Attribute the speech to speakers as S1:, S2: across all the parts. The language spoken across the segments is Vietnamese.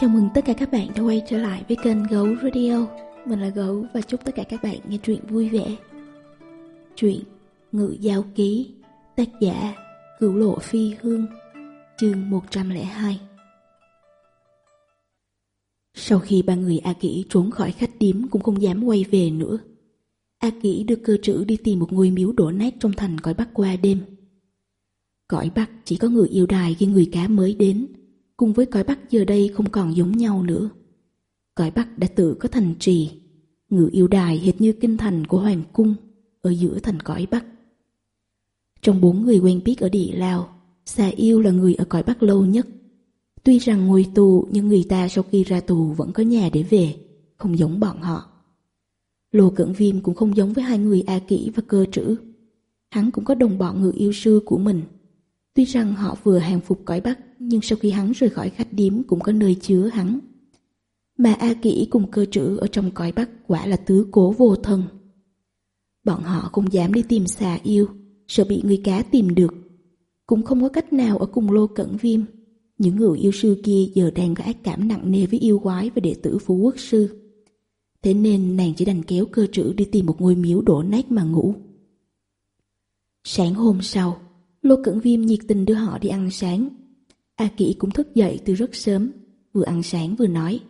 S1: Chào mừng tất cả các bạn đã quay trở lại với kênh Gấu Radio. Mình là Gấu và chúc tất cả các bạn nghe truyện vui vẻ. Truyện Ngự Giao Ký, Tác giả Cửu Lộ Phi Hương, Chương 102 Sau khi ba người A Kỷ trốn khỏi khách điếm cũng không dám quay về nữa, A Kỷ được cơ trữ đi tìm một ngôi miếu đổ nát trong thành cõi Bắc qua đêm. Cõi Bắc chỉ có người yêu đài khi người cá mới đến cùng với cõi Bắc giờ đây không còn giống nhau nữa. Cõi Bắc đã tự có thành trì, ngự yêu đài hệt như kinh thành của Hoàng Cung ở giữa thành cõi Bắc. Trong bốn người quen biết ở địa Lào, Xà Yêu là người ở cõi Bắc lâu nhất. Tuy rằng ngồi tù nhưng người ta sau khi ra tù vẫn có nhà để về, không giống bọn họ. Lô Cận Viêm cũng không giống với hai người A Kỷ và Cơ Trữ. Hắn cũng có đồng bọn ngự yêu sư của mình. Tuy rằng họ vừa hàng phục cõi Bắc nhưng sau khi hắn rời khỏi khách điếm cũng có nơi chứa hắn. Mà A Kỷ cùng cơ trữ ở trong cõi Bắc quả là tứ cố vô thần. Bọn họ không dám đi tìm xà yêu, sợ bị người cá tìm được. Cũng không có cách nào ở cùng lô cận viêm. Những người yêu sư kia giờ đang có ác cảm nặng nề với yêu quái và đệ tử phú quốc sư. Thế nên nàng chỉ đành kéo cơ trữ đi tìm một ngôi miếu đổ nát mà ngủ. Sáng hôm sau, Lô Cẩn Viêm nhiệt tình đưa họ đi ăn sáng A Kỷ cũng thức dậy từ rất sớm, vừa ăn sáng vừa nói.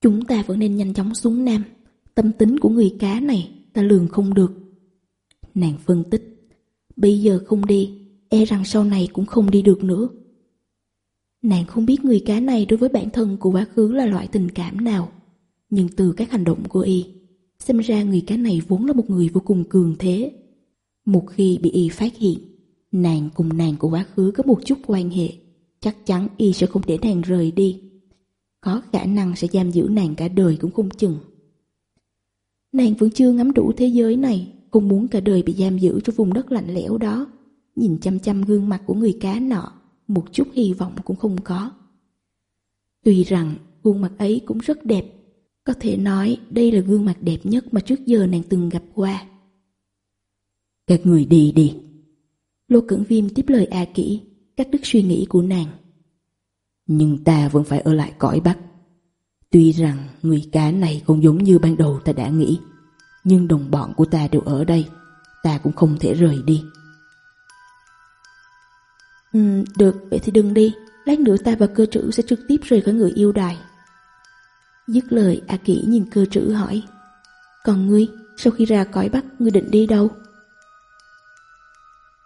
S1: Chúng ta vẫn nên nhanh chóng xuống Nam, tâm tính của người cá này ta lường không được. Nàng phân tích, bây giờ không đi, e rằng sau này cũng không đi được nữa. Nàng không biết người cá này đối với bản thân của quá khứ là loại tình cảm nào, nhưng từ các hành động của y, xem ra người cá này vốn là một người vô cùng cường thế. Một khi bị y phát hiện, nàng cùng nàng của quá khứ có một chút quan hệ chắc chắn y sẽ không để nàng rời đi. Có khả năng sẽ giam giữ nàng cả đời cũng không chừng. Nàng vẫn chưa ngắm đủ thế giới này, không muốn cả đời bị giam giữ trong vùng đất lạnh lẽo đó. Nhìn chăm chăm gương mặt của người cá nọ, một chút hy vọng cũng không có. Tuy rằng gương mặt ấy cũng rất đẹp, có thể nói đây là gương mặt đẹp nhất mà trước giờ nàng từng gặp qua. Các người đi đi. Lô Cẩn Viêm tiếp lời A à Kỷ, cắt đứt suy nghĩ của nàng. Nhưng ta vẫn phải ở lại cõi Bắc. Tuy rằng người cá này không giống như ban đầu ta đã nghĩ, nhưng đồng bọn của ta đều ở đây, ta cũng không thể rời đi. Ừ, được, vậy thì đừng đi, lát nữa ta và cơ trữ sẽ trực tiếp rời khỏi người yêu đài. Dứt lời, A Kỷ nhìn cơ trữ hỏi, còn ngươi, sau khi ra cõi Bắc, ngươi định đi đâu?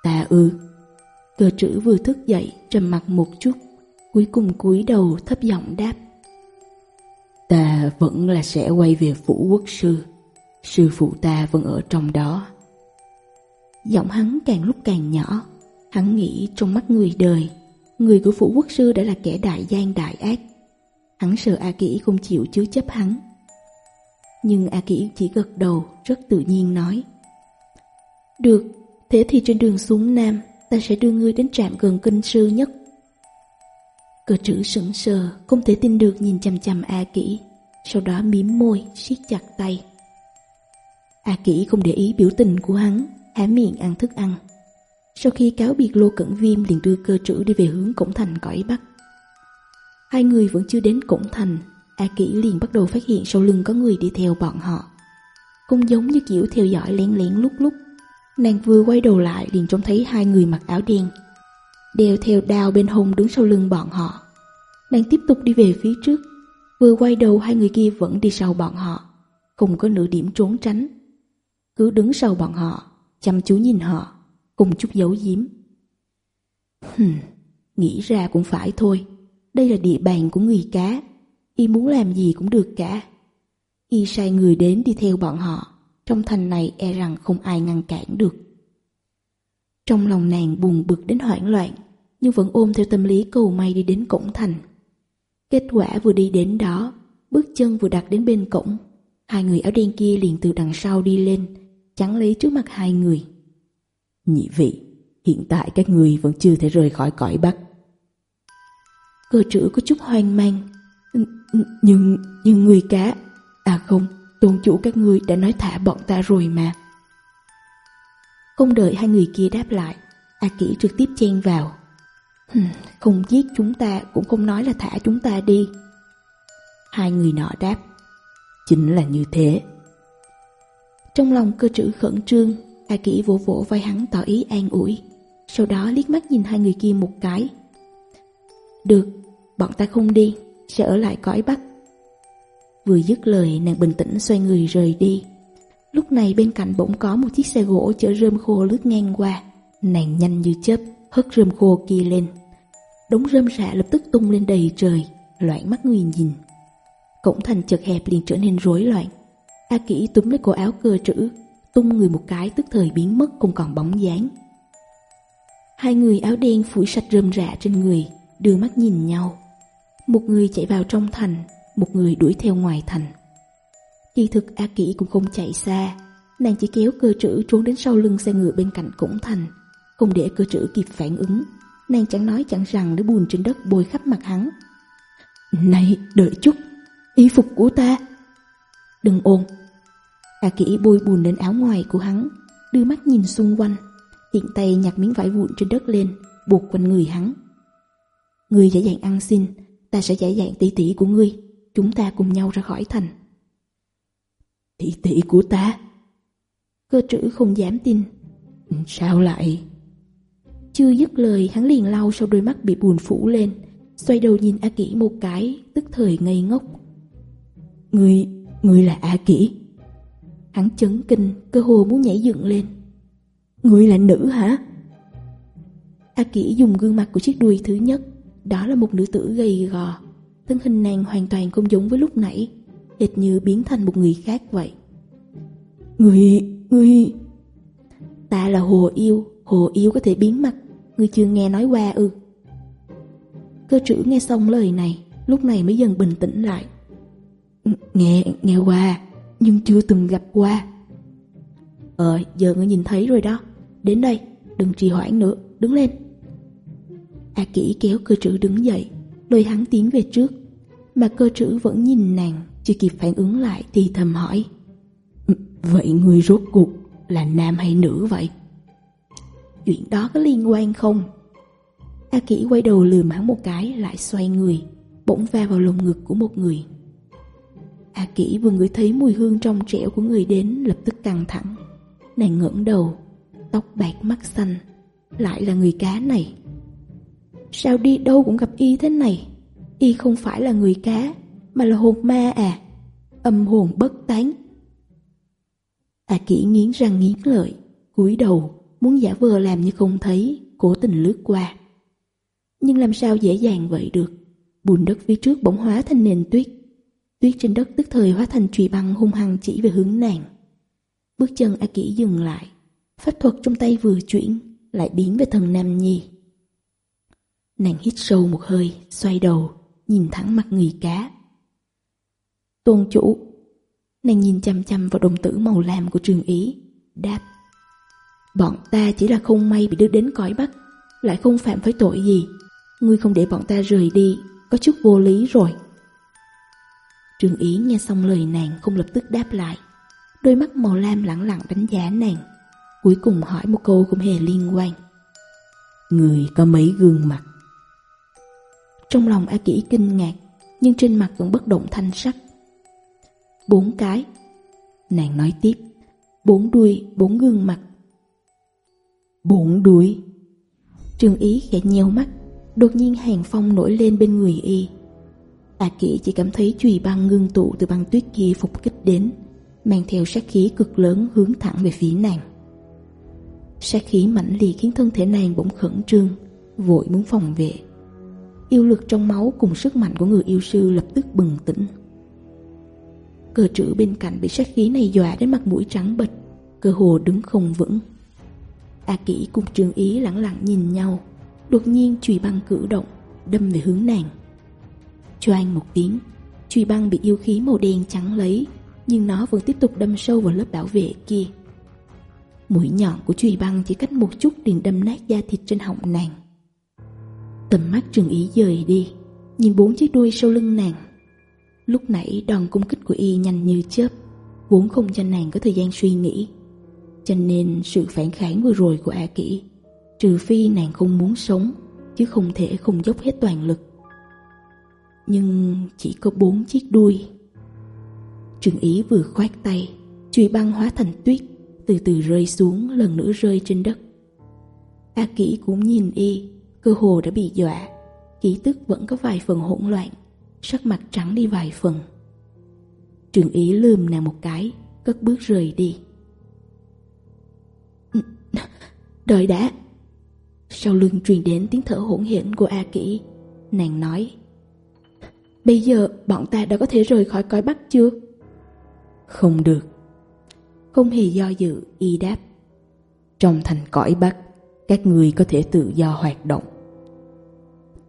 S1: Ta ư, Cửa trữ vừa thức dậy, trầm mặt một chút, Cuối cùng cúi đầu thấp giọng đáp. Ta vẫn là sẽ quay về phủ quốc sư Sư phụ ta vẫn ở trong đó. Giọng hắn càng lúc càng nhỏ, Hắn nghĩ trong mắt người đời, Người của phủ quốc sư đã là kẻ đại gian đại ác. Hắn sợ A Kỷ không chịu chứa chấp hắn. Nhưng A Kỷ chỉ gật đầu, Rất tự nhiên nói. Được, Thế thì trên đường xuống Nam ta sẽ đưa ngươi đến trạm gần kinh sư nhất. Cơ trữ sững sờ, không thể tin được nhìn chằm chằm A Kỷ, sau đó mím môi, siết chặt tay. A Kỷ không để ý biểu tình của hắn, há miệng ăn thức ăn. Sau khi cáo biệt Lô Cẩn Viêm liền đưa cơ trữ đi về hướng Cổng Thành cõi Bắc. Hai người vẫn chưa đến Cổng Thành, A Kỷ liền bắt đầu phát hiện sau lưng có người đi theo bọn họ. Cũng giống như kiểu theo dõi lén lén lúc lúc Nàng vừa quay đầu lại liền trông thấy hai người mặc áo đen Đeo theo đào bên hông đứng sau lưng bọn họ. Nàng tiếp tục đi về phía trước Vừa quay đầu hai người kia vẫn đi sau bọn họ Không có nửa điểm trốn tránh. Cứ đứng sau bọn họ Chăm chú nhìn họ Cùng chút giấu giếm. Hừm, nghĩ ra cũng phải thôi Đây là địa bàn của người cá Y muốn làm gì cũng được cả. Y sai người đến đi theo bọn họ. Trong thành này e rằng không ai ngăn cản được. Trong lòng nàng buồn bực đến hoảng loạn, nhưng vẫn ôm theo tâm lý cầu may đi đến cổng thành. Kết quả vừa đi đến đó, bước chân vừa đặt đến bên cổng, hai người áo đen kia liền từ đằng sau đi lên, chắn lấy trước mặt hai người. Nhị vị, hiện tại các người vẫn chưa thể rời khỏi cõi Bắc. Cơ trữ có chút hoang mang, nhưng, nhưng người cá, à không, Tôn chủ các ngươi đã nói thả bọn ta rồi mà. Không đợi hai người kia đáp lại, A Kỷ trực tiếp chen vào. Không giết chúng ta Cũng không nói là thả chúng ta đi. Hai người nọ đáp, Chính là như thế. Trong lòng cơ trữ khẩn trương, A Kỷ vỗ vỗ vai hắn tỏ ý an ủi, Sau đó liếc mắt nhìn hai người kia một cái. Được, Bọn ta không đi, Sẽ ở lại cõi Bắc. Vừa dứt lời, nàng bình tĩnh xoay người rời đi. Lúc này bên cạnh bỗng có một chiếc xe gỗ chở rơm khô lướt ngang qua. Nàng nhanh như chớp, hất rơm khô kia lên. Đống rơm rạ lập tức tung lên đầy trời, Loạn mắt người nhìn. Cổng thành chật hẹp liền trở nên rối loạn. A kỹ túm lấy cổ áo cơ trữ, Tung người một cái tức thời biến mất không còn bóng dáng. Hai người áo đen phủi sạch rơm rạ trên người, Đưa mắt nhìn nhau. Một người chạy vào trong thành một người đuổi theo ngoài thành. Kỳ thực A Kỷ cũng không chạy xa, nàng chỉ kéo cơ trữ trốn đến sau lưng xe ngựa bên cạnh cổng thành, không để cơ trữ kịp phản ứng. Nàng chẳng nói chẳng rằng để buồn trên đất bôi khắp mặt hắn. Này, đợi chút, y phục của ta. Đừng ôn. A Kỷ bôi buồn đến áo ngoài của hắn, đưa mắt nhìn xung quanh, tiện tay nhặt miếng vải vụn trên đất lên, buộc quanh người hắn. Người giả dạng ăn xin, ta sẽ giải dạng tỷ tỷ của ngươi. Chúng ta cùng nhau ra khỏi thành. Tỷ tỷ của ta? Cơ trữ không dám tin. Sao lại? Chưa dứt lời hắn liền lau sau đôi mắt bị buồn phủ lên Xoay đầu nhìn A Kỷ một cái Tức thời ngây ngốc. Người, người là A Kỷ? Hắn chấn kinh Cơ hồ muốn nhảy dựng lên. Người là nữ hả? A Kỷ dùng gương mặt của chiếc đuôi thứ nhất Đó là một nữ tử gầy gò thân hình nàng hoàn toàn không giống với lúc nãy, hệt như biến thành một người khác vậy. Người, người... Ta là hồ yêu, hồ yêu có thể biến mặt, người chưa nghe nói qua ư. Cơ trữ nghe xong lời này, lúc này mới dần bình tĩnh lại. Nghe, nghe qua, nhưng chưa từng gặp qua. Ờ, giờ ngươi nhìn thấy rồi đó. Đến đây, đừng trì hoãn nữa, đứng lên. A kỹ kéo cơ trữ đứng dậy, lời hắn tiến về trước, Mà cơ trữ vẫn nhìn nàng, Chưa kịp phản ứng lại thì thầm hỏi ừ, Vậy người rốt cuộc là nam hay nữ vậy? Chuyện đó có liên quan không? A Kỷ quay đầu lừa hắn một cái, lại xoay người, Bỗng va vào lồng ngực của một người A Kỷ vừa ngửi thấy mùi hương trong trẻo của người đến, lập tức căng thẳng Nàng ngẩng đầu, Tóc bạc mắt xanh, Lại là người cá này Sao đi đâu cũng gặp y thế này? Y không phải là người cá, Mà là hồn ma à? Âm hồn bất tán. Hạ kỹ nghiến răng nghiến lợi, cúi đầu, Muốn giả vờ làm như không thấy, Cố tình lướt qua. Nhưng làm sao dễ dàng vậy được? Bùn đất phía trước bỗng hóa thành nền tuyết. Tuyết trên đất tức thời hóa thành chùy băng hung hăng chỉ về hướng nàng. Bước chân A Kỷ dừng lại. Pháp thuật trong tay vừa chuyển, Lại biến về thần Nam Nhi. Nàng hít sâu một hơi, xoay đầu, nhìn thẳng mặt người cá. Tôn chủ, nàng nhìn chăm chăm vào đồng tử màu lam của trường ý, đáp. Bọn ta chỉ là không may bị đưa đến cõi bắt lại không phạm với tội gì. Ngươi không để bọn ta rời đi, có chút vô lý rồi. Trường ý nghe xong lời nàng không lập tức đáp lại. Đôi mắt màu lam lẳng lặng đánh giá nàng, cuối cùng hỏi một câu không hề liên quan. Người có mấy gương mặt trong lòng A Kỷ kinh ngạc, nhưng trên mặt vẫn bất động thanh sắc. Bốn cái. Nàng nói tiếp, bốn đuôi, bốn gương mặt. Bốn đuôi. trường Ý khẽ nheo mắt, đột nhiên hàng phong nổi lên bên người y. A Kỷ chỉ cảm thấy chùy băng ngưng tụ từ băng tuyết kia phục kích đến, mang theo sát khí cực lớn hướng thẳng về phía nàng. Sát khí mãnh liệt khiến thân thể nàng bỗng khẩn trương, vội muốn phòng vệ. Yêu lực trong máu cùng sức mạnh của người yêu sư lập tức bừng tỉnh. Cờ trữ bên cạnh bị sát khí này dọa đến mặt mũi trắng bệch, Cơ hồ đứng không vững. A kỹ cùng trường ý lặng lặng nhìn nhau, Đột nhiên chùy băng cử động, Đâm về hướng nàng. Cho anh một tiếng, Chùy băng bị yêu khí màu đen trắng lấy, Nhưng nó vẫn tiếp tục đâm sâu vào lớp bảo vệ kia. Mũi nhọn của chùy băng chỉ cách một chút liền đâm nát da thịt trên họng nàng. Tầm mắt trường Ý dời đi, nhìn bốn chiếc đuôi sau lưng nàng. Lúc nãy đòn cung kích của y nhanh như chớp, vốn không cho nàng có thời gian suy nghĩ. Cho nên sự phản kháng vừa rồi của A Kỷ, trừ phi nàng không muốn sống, chứ không thể không dốc hết toàn lực. Nhưng chỉ có bốn chiếc đuôi. trường Ý vừa khoát tay, chùy băng hóa thành tuyết, từ từ rơi xuống lần nữa rơi trên đất. A Kỷ cũng nhìn y, Cơ hồ đã bị dọa, Ký tức vẫn có vài phần hỗn loạn, Sắc mặt trắng đi vài phần. Trường ý lườm nàng một cái, Cất bước rời đi. Đợi đã. Sau lưng truyền đến tiếng thở hỗn hển của A Kỷ, Nàng nói, Bây giờ bọn ta đã có thể rời khỏi cõi Bắc chưa? Không được. Không hề do dự, y đáp, Trong thành cõi Bắc, Các người có thể tự do hoạt động.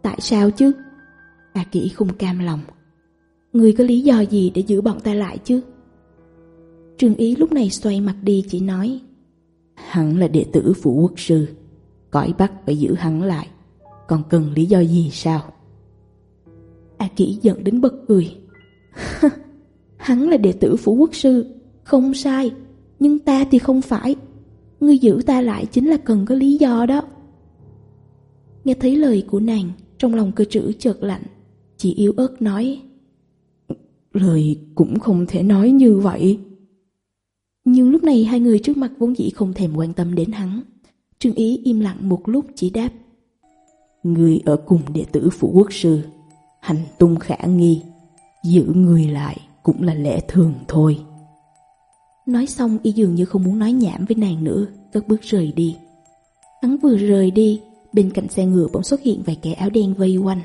S1: Tại sao chứ? A Kỷ không cam lòng. Người có lý do gì để giữ bọn ta lại chứ? Trương Ý lúc này xoay mặt đi chỉ nói Hắn là đệ tử phủ quốc sư Cõi Bắc phải giữ hắn lại Còn cần lý do gì sao? A Kỷ giận đến bật cười. cười Hắn là đệ tử phủ quốc sư Không sai Nhưng ta thì không phải Ngươi giữ ta lại chính là cần có lý do đó Nghe thấy lời của nàng trong lòng cơ trữ chợt lạnh chỉ yếu ớt nói Lời cũng không thể nói như vậy. Nhưng lúc này hai người trước mặt vốn dĩ không thèm quan tâm đến hắn. Trương Ý im lặng một lúc chỉ đáp Người ở cùng đệ tử phụ quốc sư Hành tung khả nghi Giữ người lại cũng là lẽ thường thôi. Nói xong y dường như không muốn nói nhảm với nàng nữa Cất bước rời đi. Hắn vừa rời đi Bên cạnh xe ngựa bỗng xuất hiện vài kẻ áo đen vây quanh.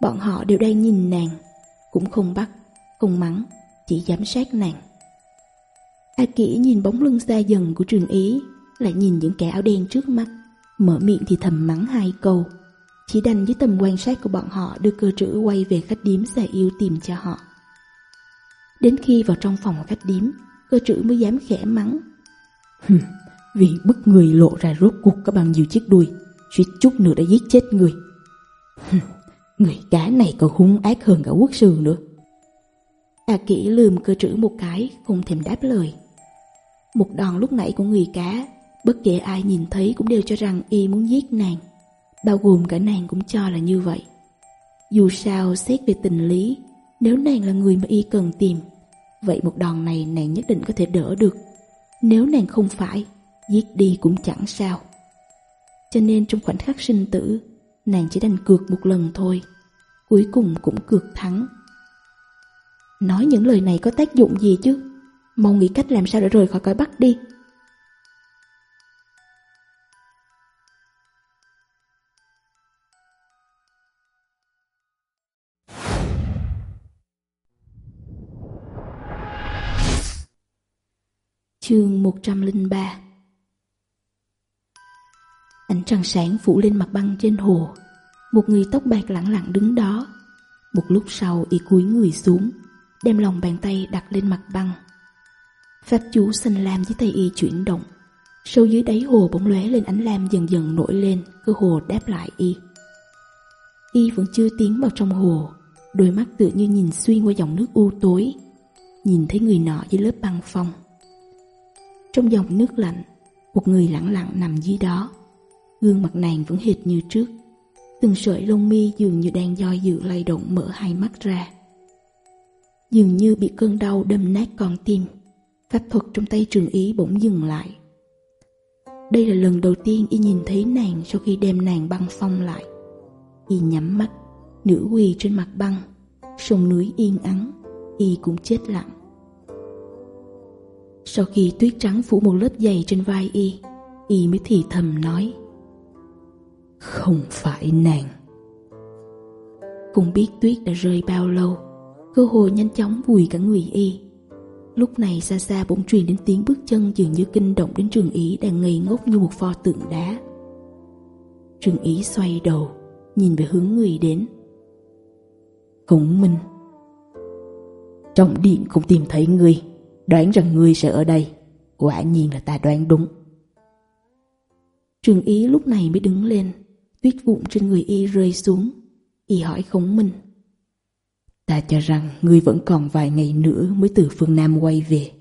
S1: Bọn họ đều đang nhìn nàng Cũng không bắt, không mắng Chỉ giám sát nàng. A Kỷ nhìn bóng lưng xa dần của trường ý Lại nhìn những kẻ áo đen trước mắt Mở miệng thì thầm mắng hai câu. Chỉ đành với tầm quan sát của bọn họ Đưa cơ trữ quay về khách điếm xe yêu tìm cho họ. Đến khi vào trong phòng khách điếm Cơ trữ mới dám khẽ mắng. Vì bức người lộ ra rốt cuộc có bằng nhiều chiếc đuôi suýt chút nữa đã giết chết người. người cá này còn hung ác hơn cả quốc sư nữa. A à kỹ lườm cơ trưởng một cái, không thèm đáp lời. Một đòn lúc nãy của người cá, bất kể ai nhìn thấy cũng đều cho rằng y muốn giết nàng, bao gồm cả nàng cũng cho là như vậy. Dù sao xét về tình lý, nếu nàng là người mà y cần tìm, vậy một đòn này nàng nhất định có thể đỡ được. Nếu nàng không phải, giết đi cũng chẳng sao. Cho nên trong khoảnh khắc sinh tử, nàng chỉ đành cược một lần thôi. Cuối cùng cũng cược thắng. Nói những lời này có tác dụng gì chứ? Mau nghĩ cách làm sao để rời khỏi cõi Bắc đi. Chương 103 Ánh trăng sáng phủ lên mặt băng trên hồ. Một người tóc bạc lặng lặng đứng đó. Một lúc sau, y cúi người xuống, Đem lòng bàn tay đặt lên mặt băng. Pháp chú xanh lam dưới tay y chuyển động. Sâu dưới đáy hồ bỗng lóe lên ánh lam dần dần nổi lên, Cơ hồ đáp lại y. Y vẫn chưa tiến vào trong hồ. Đôi mắt tựa như nhìn xuyên qua dòng nước u tối. Nhìn thấy người nọ dưới lớp băng phong. Trong dòng nước lạnh, Một người lặng lặng nằm dưới đó. Gương mặt nàng vẫn hệt như trước. Từng sợi lông mi dường như đang do dự lay động mở hai mắt ra. Dường như bị cơn đau đâm nát con tim. Pháp thuật trong tay trường ý bỗng dừng lại. Đây là lần đầu tiên y nhìn thấy nàng sau khi đem nàng băng phong lại. Y nhắm mắt, nữ quỳ trên mặt băng. Sông núi yên ắng, y cũng chết lặng. Sau khi tuyết trắng phủ một lớp dày trên vai y Y mới thì thầm nói không phải nàng Không biết tuyết đã rơi bao lâu Cơ hồ nhanh chóng vùi cả người y Lúc này xa xa bỗng truyền đến tiếng bước chân dường như kinh động đến trường ý đang ngây ngốc như một pho tượng đá. Trường ý xoay đầu, nhìn về hướng người đến. Khổng Minh Trong điện không tìm thấy người, đoán rằng người sẽ ở đây. Quả nhiên là ta đoán đúng. Trường ý lúc này mới đứng lên, Tuyết vụn trên người y rơi xuống. Y hỏi khống minh. Ta cho rằng ngươi vẫn còn vài ngày nữa Mới từ phương Nam quay về.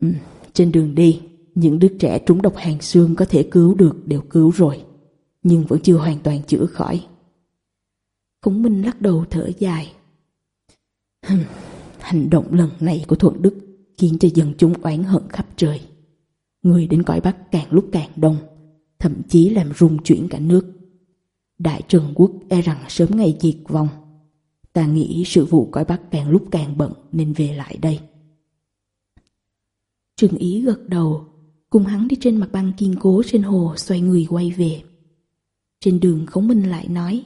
S1: Ừ, Trên đường đi Những đứa trẻ trúng độc hàng xương Có thể cứu được đều cứu rồi Nhưng vẫn chưa hoàn toàn chữa khỏi. Khổng Minh lắc đầu thở dài. Hành động lần này của Thuận Đức Khiến cho dân chúng oán hận khắp trời. Người đến cõi Bắc càng lúc càng đông thậm chí làm rung chuyển cả nước. Đại Trần Quốc e rằng sớm ngày diệt vong. Ta nghĩ sự vụ cõi Bắc càng lúc càng bận nên về lại đây. Trừng Ý gật đầu, cùng hắn đi trên mặt băng kiên cố trên hồ xoay người quay về. Trên đường Khổng Minh lại nói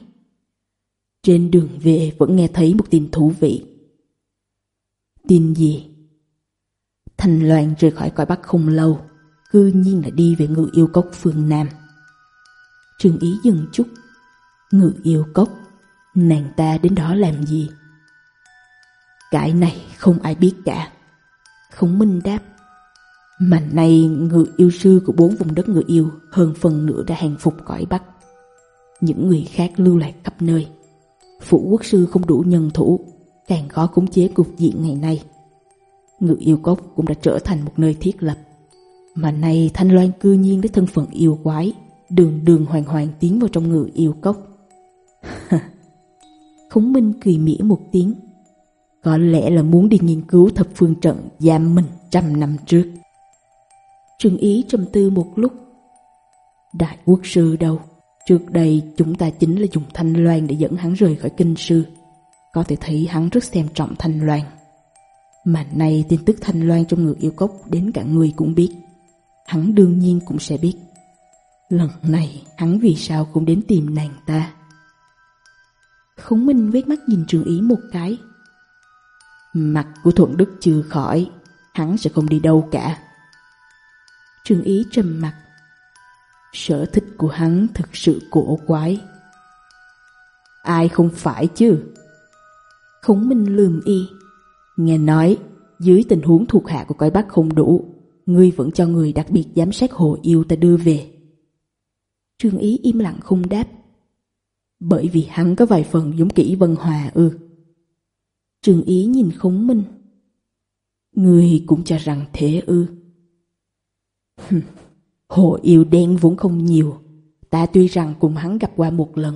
S1: Trên đường về vẫn nghe thấy một tin thú vị. Tin gì? Thành Loan rời khỏi cõi Bắc không lâu cư nhiên là đi về ngự yêu cốc phương Nam. Trường ý dừng chút, ngự yêu cốc, nàng ta đến đó làm gì? Cái này không ai biết cả. không Minh đáp, mà nay ngự yêu sư của bốn vùng đất ngự yêu hơn phần nửa đã hàng phục cõi Bắc. Những người khác lưu lạc khắp nơi. Phủ quốc sư không đủ nhân thủ, càng khó khống chế cục diện ngày nay. Ngự yêu cốc cũng đã trở thành một nơi thiết lập mà nay Thanh Loan cư nhiên với thân phận yêu quái, đường đường hoàng hoàng tiến vào trong người yêu cốc. Khống Minh cười mỉa một tiếng. Có lẽ là muốn đi nghiên cứu thập phương trận giam mình trăm năm trước. Trương Ý trầm tư một lúc. Đại quốc sư đâu? Trước đây chúng ta chính là dùng Thanh Loan để dẫn hắn rời khỏi kinh sư. Có thể thấy hắn rất xem trọng Thanh Loan. Mà nay tin tức Thanh Loan trong người yêu cốc đến cả người cũng biết hắn đương nhiên cũng sẽ biết. Lần này hắn vì sao cũng đến tìm nàng ta. Khống Minh quét mắt nhìn Trường Ý một cái. Mặt của Thuận Đức chưa khỏi, hắn sẽ không đi đâu cả. Trường Ý trầm mặt. Sở thích của hắn thực sự cổ quái. Ai không phải chứ? Khống Minh lườm y. Nghe nói, dưới tình huống thuộc hạ của cõi bắc không đủ, ngươi vẫn cho người đặc biệt giám sát hồ yêu ta đưa về. Trương Ý im lặng không đáp. Bởi vì hắn có vài phần giống kỹ vân hòa ư. Trương Ý nhìn khống minh. Ngươi cũng cho rằng thế ư. hồ yêu đen vốn không nhiều. Ta tuy rằng cùng hắn gặp qua một lần,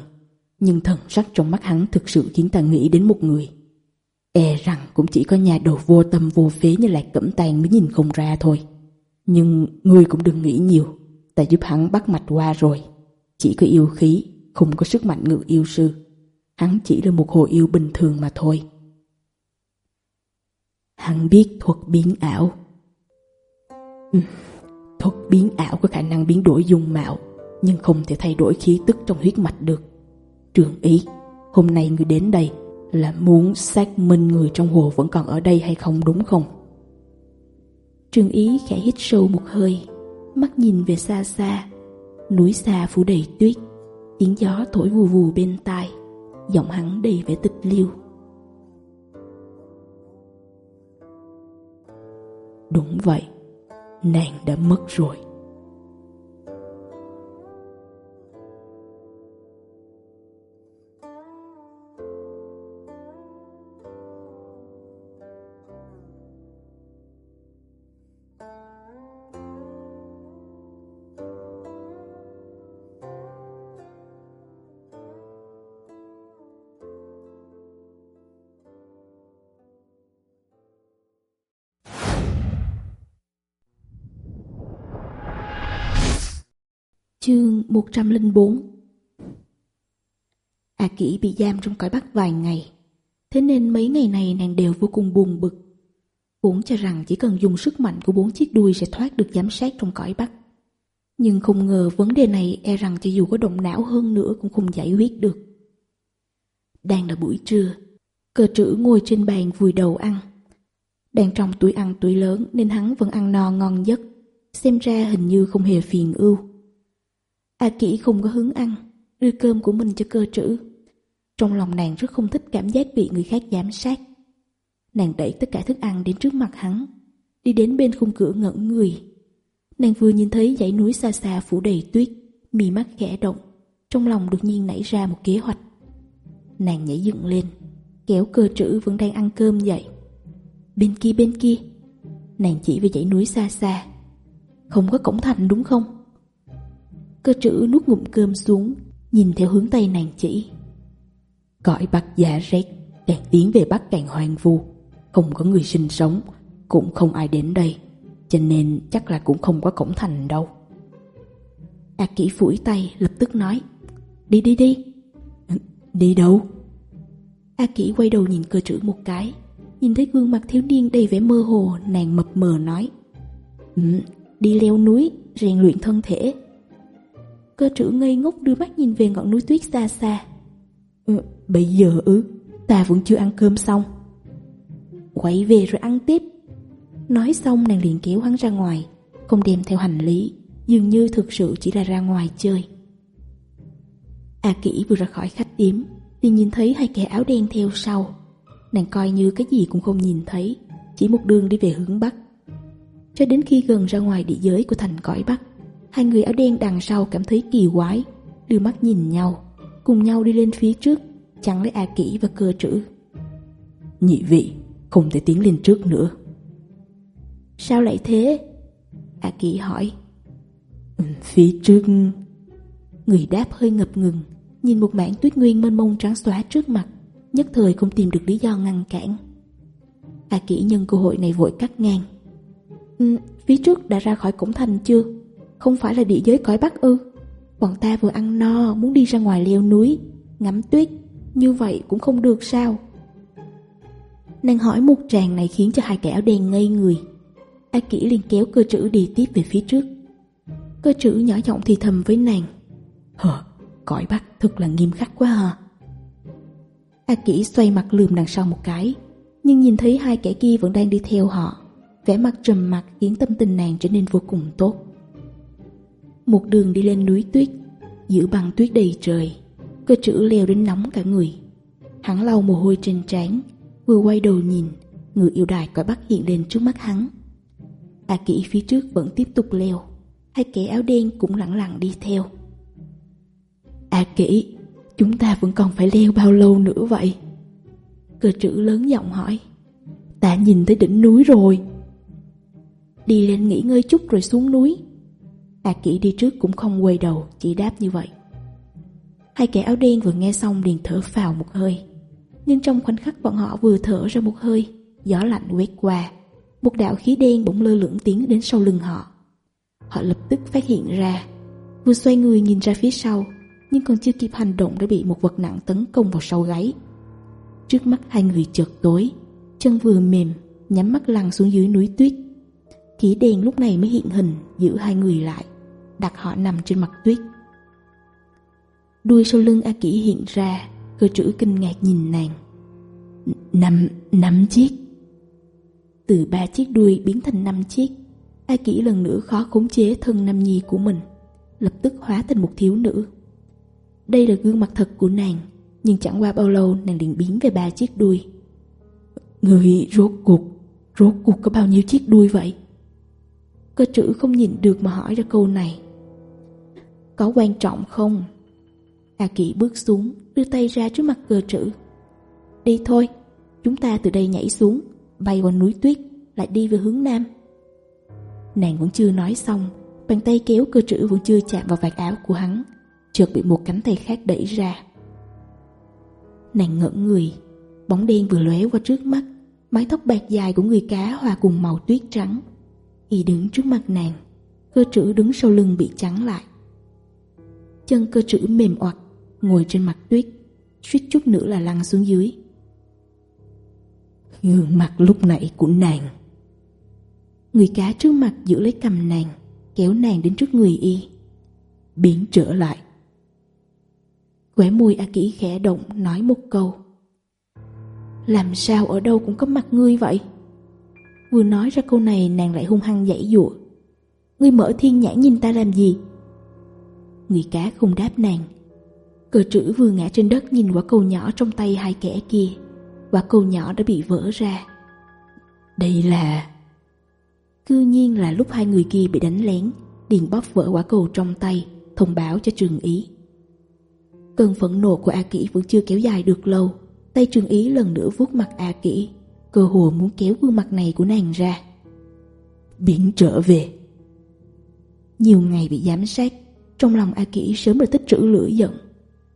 S1: nhưng thần sắc trong mắt hắn thực sự khiến ta nghĩ đến một người. E rằng cũng chỉ có nhà đồ vô tâm vô phế như Lạc Cẩm Tàn mới nhìn không ra thôi. Nhưng ngươi cũng đừng nghĩ nhiều, ta giúp hắn bắt mạch qua rồi. Chỉ có yêu khí, không có sức mạnh ngự yêu sư. Hắn chỉ là một hồ yêu bình thường mà thôi. Hắn biết thuật biến ảo. Ừ, thuật biến ảo có khả năng biến đổi dung mạo, nhưng không thể thay đổi khí tức trong huyết mạch được. Trường ý, hôm nay ngươi đến đây là muốn xác minh người trong hồ vẫn còn ở đây hay không đúng không? Trương Ý khẽ hít sâu một hơi, mắt nhìn về xa xa. Núi xa phủ đầy tuyết, tiếng gió thổi vù vù bên tai, giọng hắn đầy vẻ tịch liêu. Đúng vậy, nàng đã mất rồi. 104 A Kỷ bị giam trong cõi Bắc vài ngày, thế nên mấy ngày này nàng đều vô cùng buồn bực. Vốn cho rằng chỉ cần dùng sức mạnh của bốn chiếc đuôi sẽ thoát được giám sát trong cõi Bắc. Nhưng không ngờ vấn đề này e rằng cho dù có động não hơn nữa cũng không giải quyết được. Đang là buổi trưa, cờ trữ ngồi trên bàn vùi đầu ăn. Đang trong túi ăn túi lớn nên hắn vẫn ăn no ngon giấc, xem ra hình như không hề phiền ưu. A Kỷ không có hứng ăn, đưa cơm của mình cho cơ trữ. Trong lòng nàng rất không thích cảm giác bị người khác giám sát. Nàng đẩy tất cả thức ăn đến trước mặt hắn, đi đến bên khung cửa ngẩn người. Nàng vừa nhìn thấy dãy núi xa xa phủ đầy tuyết, mì mắt khẽ động, trong lòng đột nhiên nảy ra một kế hoạch. Nàng nhảy dựng lên, kéo cơ trữ vẫn đang ăn cơm dậy. Bên kia bên kia, nàng chỉ về dãy núi xa xa. Không có cổng thành đúng không? Cơ trữ nuốt ngụm cơm xuống Nhìn theo hướng tay nàng chỉ. Cõi bắc giả rét Càng tiến về bắc càng hoang vu. Không có người sinh sống Cũng không ai đến đây Cho nên chắc là cũng không có cổng thành đâu. A à, kỹ phủi tay lập tức nói Đi đi đi. Đi đâu? A à, kỹ quay đầu nhìn cơ trữ một cái Nhìn thấy gương mặt thiếu niên đầy vẻ mơ hồ Nàng mập mờ nói Ừ, đi leo núi, rèn luyện thân thể. Cơ trưởng ngây ngốc đưa mắt nhìn về ngọn núi tuyết xa xa. Ừ, Bây giờ ư? Ta vẫn chưa ăn cơm xong. Quay về rồi ăn tiếp. Nói xong nàng liền kéo hắn ra ngoài Không đem theo hành lý Dường như thực sự chỉ là ra ngoài chơi. A à Kỷ vừa ra khỏi khách điếm Thì nhìn thấy hai kẻ áo đen theo sau. Nàng coi như cái gì cũng không nhìn thấy Chỉ một đường đi về hướng Bắc. Cho đến khi gần ra ngoài địa giới của thành cõi Bắc Hai người áo đen đằng sau cảm thấy kỳ quái, đưa mắt nhìn nhau, cùng nhau đi lên phía trước, chẳng lấy A Kỷ và cơ trữ. Nhị vị, không thể tiến lên trước nữa. Sao lại thế? A Kỷ hỏi. Ừ, phía trước... Người đáp hơi ngập ngừng, nhìn một mảng tuyết nguyên mênh mông trắng xóa trước mặt, nhất thời không tìm được lý do ngăn cản. A Kỷ nhân cơ hội này vội cắt ngang. Ừ, phía trước đã ra khỏi cổng thành chưa? Không phải là địa giới cõi Bắc ư? Bọn ta vừa ăn no muốn đi ra ngoài leo núi Ngắm tuyết. Như vậy cũng không được sao? Nàng hỏi một tràng này khiến cho hai kẻ áo đen ngây người. A Kỷ liền kéo cơ trữ đi tiếp về phía trước. Cơ trữ nhỏ giọng thì thầm với nàng. Hờ, cõi Bắc thật là nghiêm khắc quá hả? A Kỷ xoay mặt lườm đằng sau một cái Nhưng nhìn thấy hai kẻ kia vẫn đang đi theo họ. Vẻ mặt trầm mặt khiến tâm tình nàng trở nên vô cùng tốt. Một đường đi lên núi tuyết, Giữ băng tuyết đầy trời, Cơ chữ leo đến nóng cả người. Hắn lau mồ hôi trên trán, Vừa quay đầu nhìn, Người yêu đài cõi bắt hiện lên trước mắt hắn. A kỹ phía trước vẫn tiếp tục leo, Hai kẻ áo đen cũng lặng lặng đi theo. A kỹ, Chúng ta vẫn còn phải leo bao lâu nữa vậy? Cơ chữ lớn giọng hỏi. Ta nhìn thấy đỉnh núi rồi. Đi lên nghỉ ngơi chút rồi xuống núi. Hạ kỹ đi trước cũng không quay đầu, chỉ đáp như vậy. Hai kẻ áo đen vừa nghe xong liền thở phào một hơi. Nhưng trong khoảnh khắc bọn họ vừa thở ra một hơi, gió lạnh quét qua. Một đạo khí đen bỗng lơ lửng tiến đến sau lưng họ. Họ lập tức phát hiện ra. Vừa xoay người nhìn ra phía sau, nhưng còn chưa kịp hành động đã bị một vật nặng tấn công vào sau gáy. Trước mắt hai người chợt tối, chân vừa mềm, nhắm mắt lăn xuống dưới núi tuyết. Khí đen lúc này mới hiện hình giữ hai người lại đặt họ nằm trên mặt tuyết. Đuôi sau lưng A Kỷ hiện ra, cơ trữ kinh ngạc nhìn nàng. Năm, năm chiếc. Từ ba chiếc đuôi biến thành năm chiếc, A Kỷ lần nữa khó khống chế thân nam nhi của mình, lập tức hóa thành một thiếu nữ. Đây là gương mặt thật của nàng, nhưng chẳng qua bao lâu nàng liền biến về ba chiếc đuôi. Người rốt cuộc, rốt cuộc có bao nhiêu chiếc đuôi vậy? Cơ trữ không nhìn được mà hỏi ra câu này có quan trọng không? Hà kỵ bước xuống, đưa tay ra trước mặt cờ trữ. Đi thôi, chúng ta từ đây nhảy xuống, bay qua núi tuyết, lại đi về hướng nam. Nàng vẫn chưa nói xong, bàn tay kéo cơ trữ vẫn chưa chạm vào vạt áo của hắn, chợt bị một cánh tay khác đẩy ra. Nàng ngỡ người, bóng đen vừa lóe qua trước mắt, mái tóc bạc dài của người cá hòa cùng màu tuyết trắng. Y đứng trước mặt nàng, cơ trữ đứng sau lưng bị trắng lại chân cơ trữ mềm oặt, ngồi trên mặt tuyết, suýt chút nữa là lăn xuống dưới. Gương mặt lúc nãy của nàng. Người cá trước mặt giữ lấy cầm nàng, kéo nàng đến trước người y. Biến trở lại. quẻ môi A Kỷ khẽ động nói một câu. Làm sao ở đâu cũng có mặt ngươi vậy? Vừa nói ra câu này nàng lại hung hăng dãy dụa. Ngươi mở thiên nhãn nhìn ta làm gì? Người cá không đáp nàng. Cờ trữ vừa ngã trên đất nhìn quả cầu nhỏ trong tay hai kẻ kia. Quả cầu nhỏ đã bị vỡ ra. Đây là... Cư nhiên là lúc hai người kia bị đánh lén Điền bóp vỡ quả cầu trong tay, Thông báo cho trường ý. Cơn phẫn nộ của A Kỷ vẫn chưa kéo dài được lâu. Tay trường ý lần nữa vuốt mặt A Kỷ, Cơ hồ muốn kéo gương mặt này của nàng ra. Biển trở về. Nhiều ngày bị giám sát trong lòng A Kỷ sớm đã tích trữ lửa giận.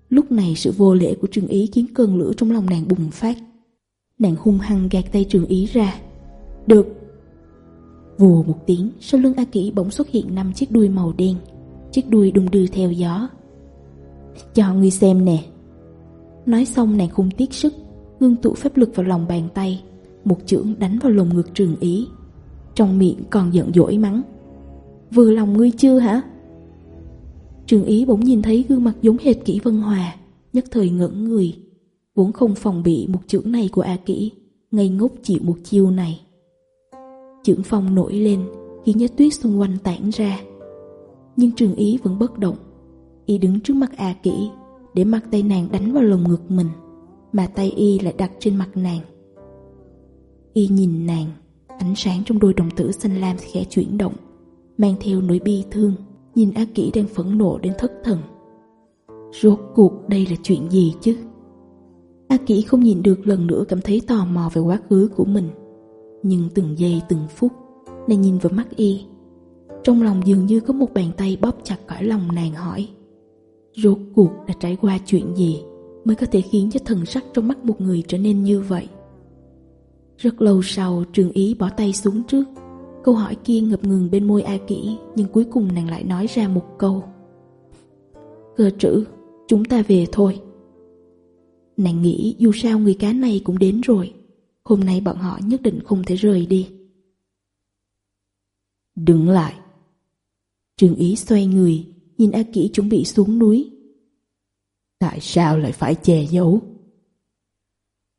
S1: Lúc này sự vô lễ của trường Ý khiến cơn lửa trong lòng nàng bùng phát. Nàng hung hăng gạt tay trường Ý ra. Được. Vù một tiếng, sau lưng A Kỷ bỗng xuất hiện năm chiếc đuôi màu đen. Chiếc đuôi đung đưa theo gió. Cho ngươi xem nè. Nói xong nàng không tiếc sức, ngưng tụ phép lực vào lòng bàn tay. Một chưởng đánh vào lồng ngực Trường Ý. Trong miệng còn giận dỗi mắng. Vừa lòng ngươi chưa hả? Trường Ý bỗng nhìn thấy gương mặt giống hệt Kỷ Vân Hòa, nhất thời ngẩn người. Vốn không phòng bị một chưởng này của A Kỷ, ngây ngốc chịu một chiêu này. Trưởng phong nổi lên, khi nhất tuyết xung quanh tản ra. Nhưng Trường Ý vẫn bất động. Y đứng trước mặt A Kỷ, để mặt tay nàng đánh vào lồng ngực mình, mà tay Y lại đặt trên mặt nàng. Y nhìn nàng, ánh sáng trong đôi đồng tử xanh lam khẽ chuyển động, mang theo nỗi bi thương. Nhìn A Kỷ đang phẫn nộ đến thất thần. Rốt cuộc đây là chuyện gì chứ? A Kỷ không nhìn được lần nữa cảm thấy tò mò về quá khứ của mình. Nhưng từng giây từng phút, Nàng nhìn vào mắt y. Trong lòng dường như có một bàn tay bóp chặt cõi lòng nàng hỏi, Rốt cuộc đã trải qua chuyện gì Mới có thể khiến cho thần sắc trong mắt một người trở nên như vậy? Rất lâu sau, trường ý bỏ tay xuống trước. Câu hỏi kia ngập ngừng bên môi A Kỷ, Nhưng cuối cùng nàng lại nói ra một câu. Cơ trữ, Chúng ta về thôi. Nàng nghĩ dù sao người cá này cũng đến rồi. Hôm nay bọn họ nhất định không thể rời đi. Đứng lại. Trường ý xoay người, Nhìn A Kỷ chuẩn bị xuống núi. Tại sao lại phải che giấu?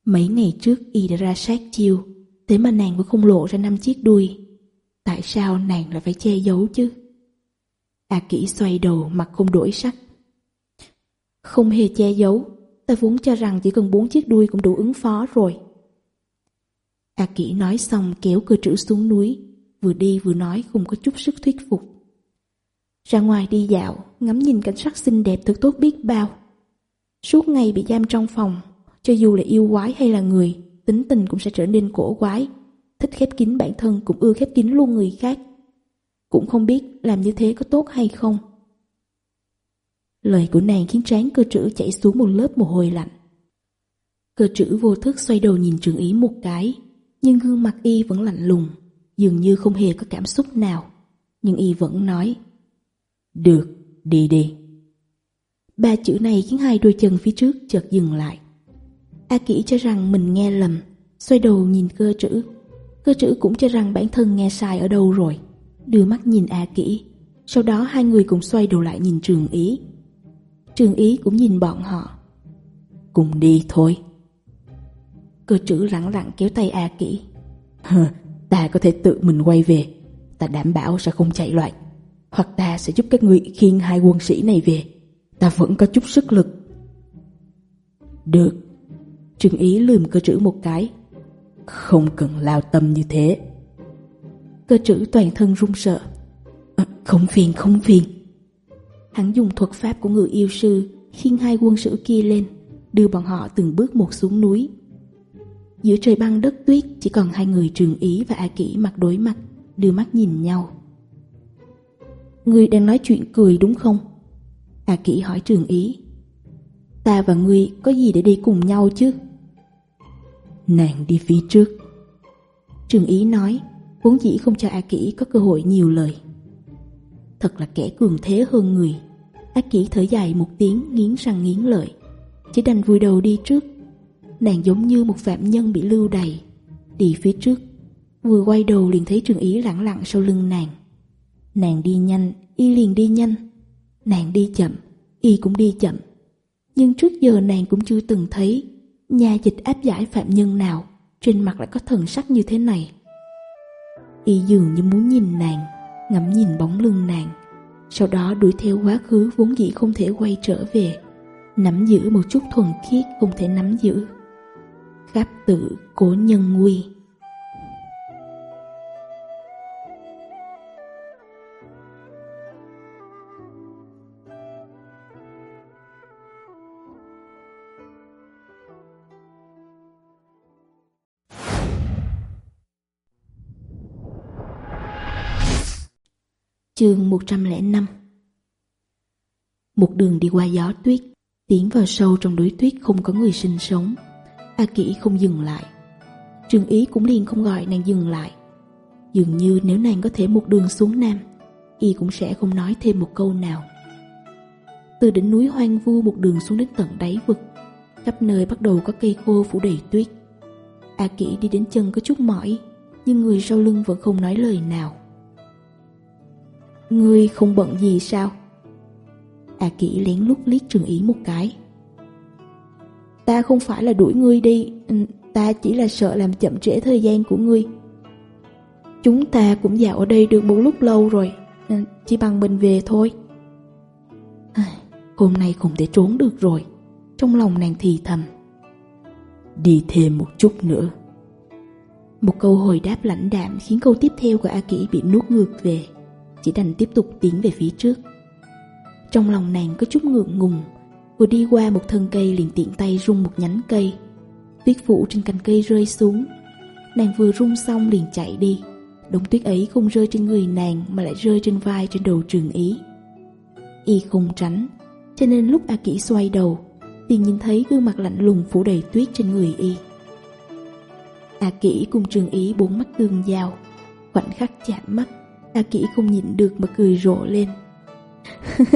S1: Mấy ngày trước y đã ra sát chiêu, Thế mà nàng vẫn không lộ ra năm chiếc đuôi. Tại sao nàng lại phải che giấu chứ? A à Kỷ xoay đầu mặt không đổi sắc. Không hề che giấu, ta vốn cho rằng chỉ cần bốn chiếc đuôi cũng đủ ứng phó rồi. A à Kỷ nói xong kéo cơ trữ xuống núi, vừa đi vừa nói không có chút sức thuyết phục. Ra ngoài đi dạo, ngắm nhìn cảnh sắc xinh đẹp thật tốt biết bao. Suốt ngày bị giam trong phòng, cho dù là yêu quái hay là người, tính tình cũng sẽ trở nên cổ quái, thích khép kín bản thân cũng ưa khép kín luôn người khác. Cũng không biết làm như thế có tốt hay không. Lời của nàng khiến trán cơ trữ chảy xuống một lớp mồ hôi lạnh. Cơ trữ vô thức xoay đầu nhìn trường ý một cái, nhưng gương mặt y vẫn lạnh lùng, dường như không hề có cảm xúc nào. Nhưng y vẫn nói, Được, đi đi. Ba chữ này khiến hai đôi chân phía trước chợt dừng lại. A Kỷ cho rằng mình nghe lầm, xoay đầu nhìn cơ trữ Cơ trữ cũng cho rằng bản thân nghe sai ở đâu rồi. Đưa mắt nhìn A à kỹ Sau đó hai người cùng xoay đầu lại nhìn trường ý. Trường ý cũng nhìn bọn họ. Cùng đi thôi. Cơ trữ lặng lặng kéo tay A à kỹ Ta có thể tự mình quay về. Ta đảm bảo sẽ không chạy loạn. Hoặc ta sẽ giúp các ngươi khiêng hai quân sĩ này về. Ta vẫn có chút sức lực. Được. Trường ý lườm cơ trữ một cái. Không cần lao tâm như thế. Cơ trữ toàn thân run sợ. À, Không phiền không phiền. Hắn dùng thuật pháp của người yêu sư Khiêng hai quân sử kia lên Đưa bọn họ từng bước một xuống núi. Giữa trời băng đất tuyết Chỉ còn hai người trường ý và A Kỷ mặt đối mặt Đưa mắt nhìn nhau. Ngươi đang nói chuyện cười đúng không? A Kỷ hỏi trường ý. Ta và ngươi có gì để đi cùng nhau chứ? Nàng đi phía trước. Trường Ý nói, Vốn dĩ không cho A Kỷ có cơ hội nhiều lời. Thật là kẻ cường thế hơn người. A Kỷ thở dài một tiếng nghiến răng nghiến lợi, Chỉ đành vùi đầu đi trước. Nàng giống như một phạm nhân bị lưu đày, Đi phía trước. Vừa quay đầu liền thấy Trường Ý lặng lặng sau lưng nàng. Nàng đi nhanh, Y liền đi nhanh. Nàng đi chậm, Y cũng đi chậm. Nhưng trước giờ nàng cũng chưa từng thấy Nhà dịch áp giải phạm nhân nào, Trên mặt lại có thần sắc như thế này. Y dường như muốn nhìn nàng, Ngắm nhìn bóng lưng nàng. Sau đó đuổi theo quá khứ vốn dĩ không thể quay trở về, Nắm giữ một chút thuần khiết không thể nắm giữ. Kháp tự cố nhân nguy. Chương 105 Một đường đi qua gió tuyết, tiến vào sâu trong núi tuyết không có người sinh sống. A Kỷ không dừng lại. Trương Ý cũng liền không gọi nàng dừng lại. Dường như nếu nàng có thể một đường xuống Nam, Y cũng sẽ không nói thêm một câu nào. Từ đỉnh núi hoang vu một đường xuống đến tận đáy vực, khắp nơi bắt đầu có cây khô phủ đầy tuyết. A Kỷ đi đến chân có chút mỏi, nhưng người sau lưng vẫn không nói lời nào. Ngươi không bận gì sao? A à Kỷ lén lút liếc Trường Ý một cái. Ta không phải là đuổi ngươi đi, ừ, ta chỉ là sợ làm chậm trễ thời gian của ngươi. Chúng ta cũng dạo ở đây được một lúc lâu rồi, ừ, chỉ bằng mình về thôi. À, hôm nay không thể trốn được rồi, trong lòng nàng thì thầm. Đi thêm một chút nữa. Một câu hồi đáp lãnh đạm khiến câu tiếp theo của A Kỷ bị nuốt ngược về. Chỉ đành tiếp tục tiến về phía trước. Trong lòng nàng có chút ngượng ngùng, Vừa đi qua một thân cây liền tiện tay rung một nhánh cây. Tuyết phủ trên cành cây rơi xuống. Nàng vừa rung xong liền chạy đi. Đống tuyết ấy không rơi trên người nàng Mà lại rơi trên vai trên đầu trường ý. Y không tránh, Cho nên lúc A Kỷ xoay đầu, Liền nhìn thấy gương mặt lạnh lùng phủ đầy tuyết trên người Y. A Kỷ cùng trường ý bốn mắt tương giao, Khoảnh khắc chạm mắt. A Kỷ không nhịn được mà cười rộ lên.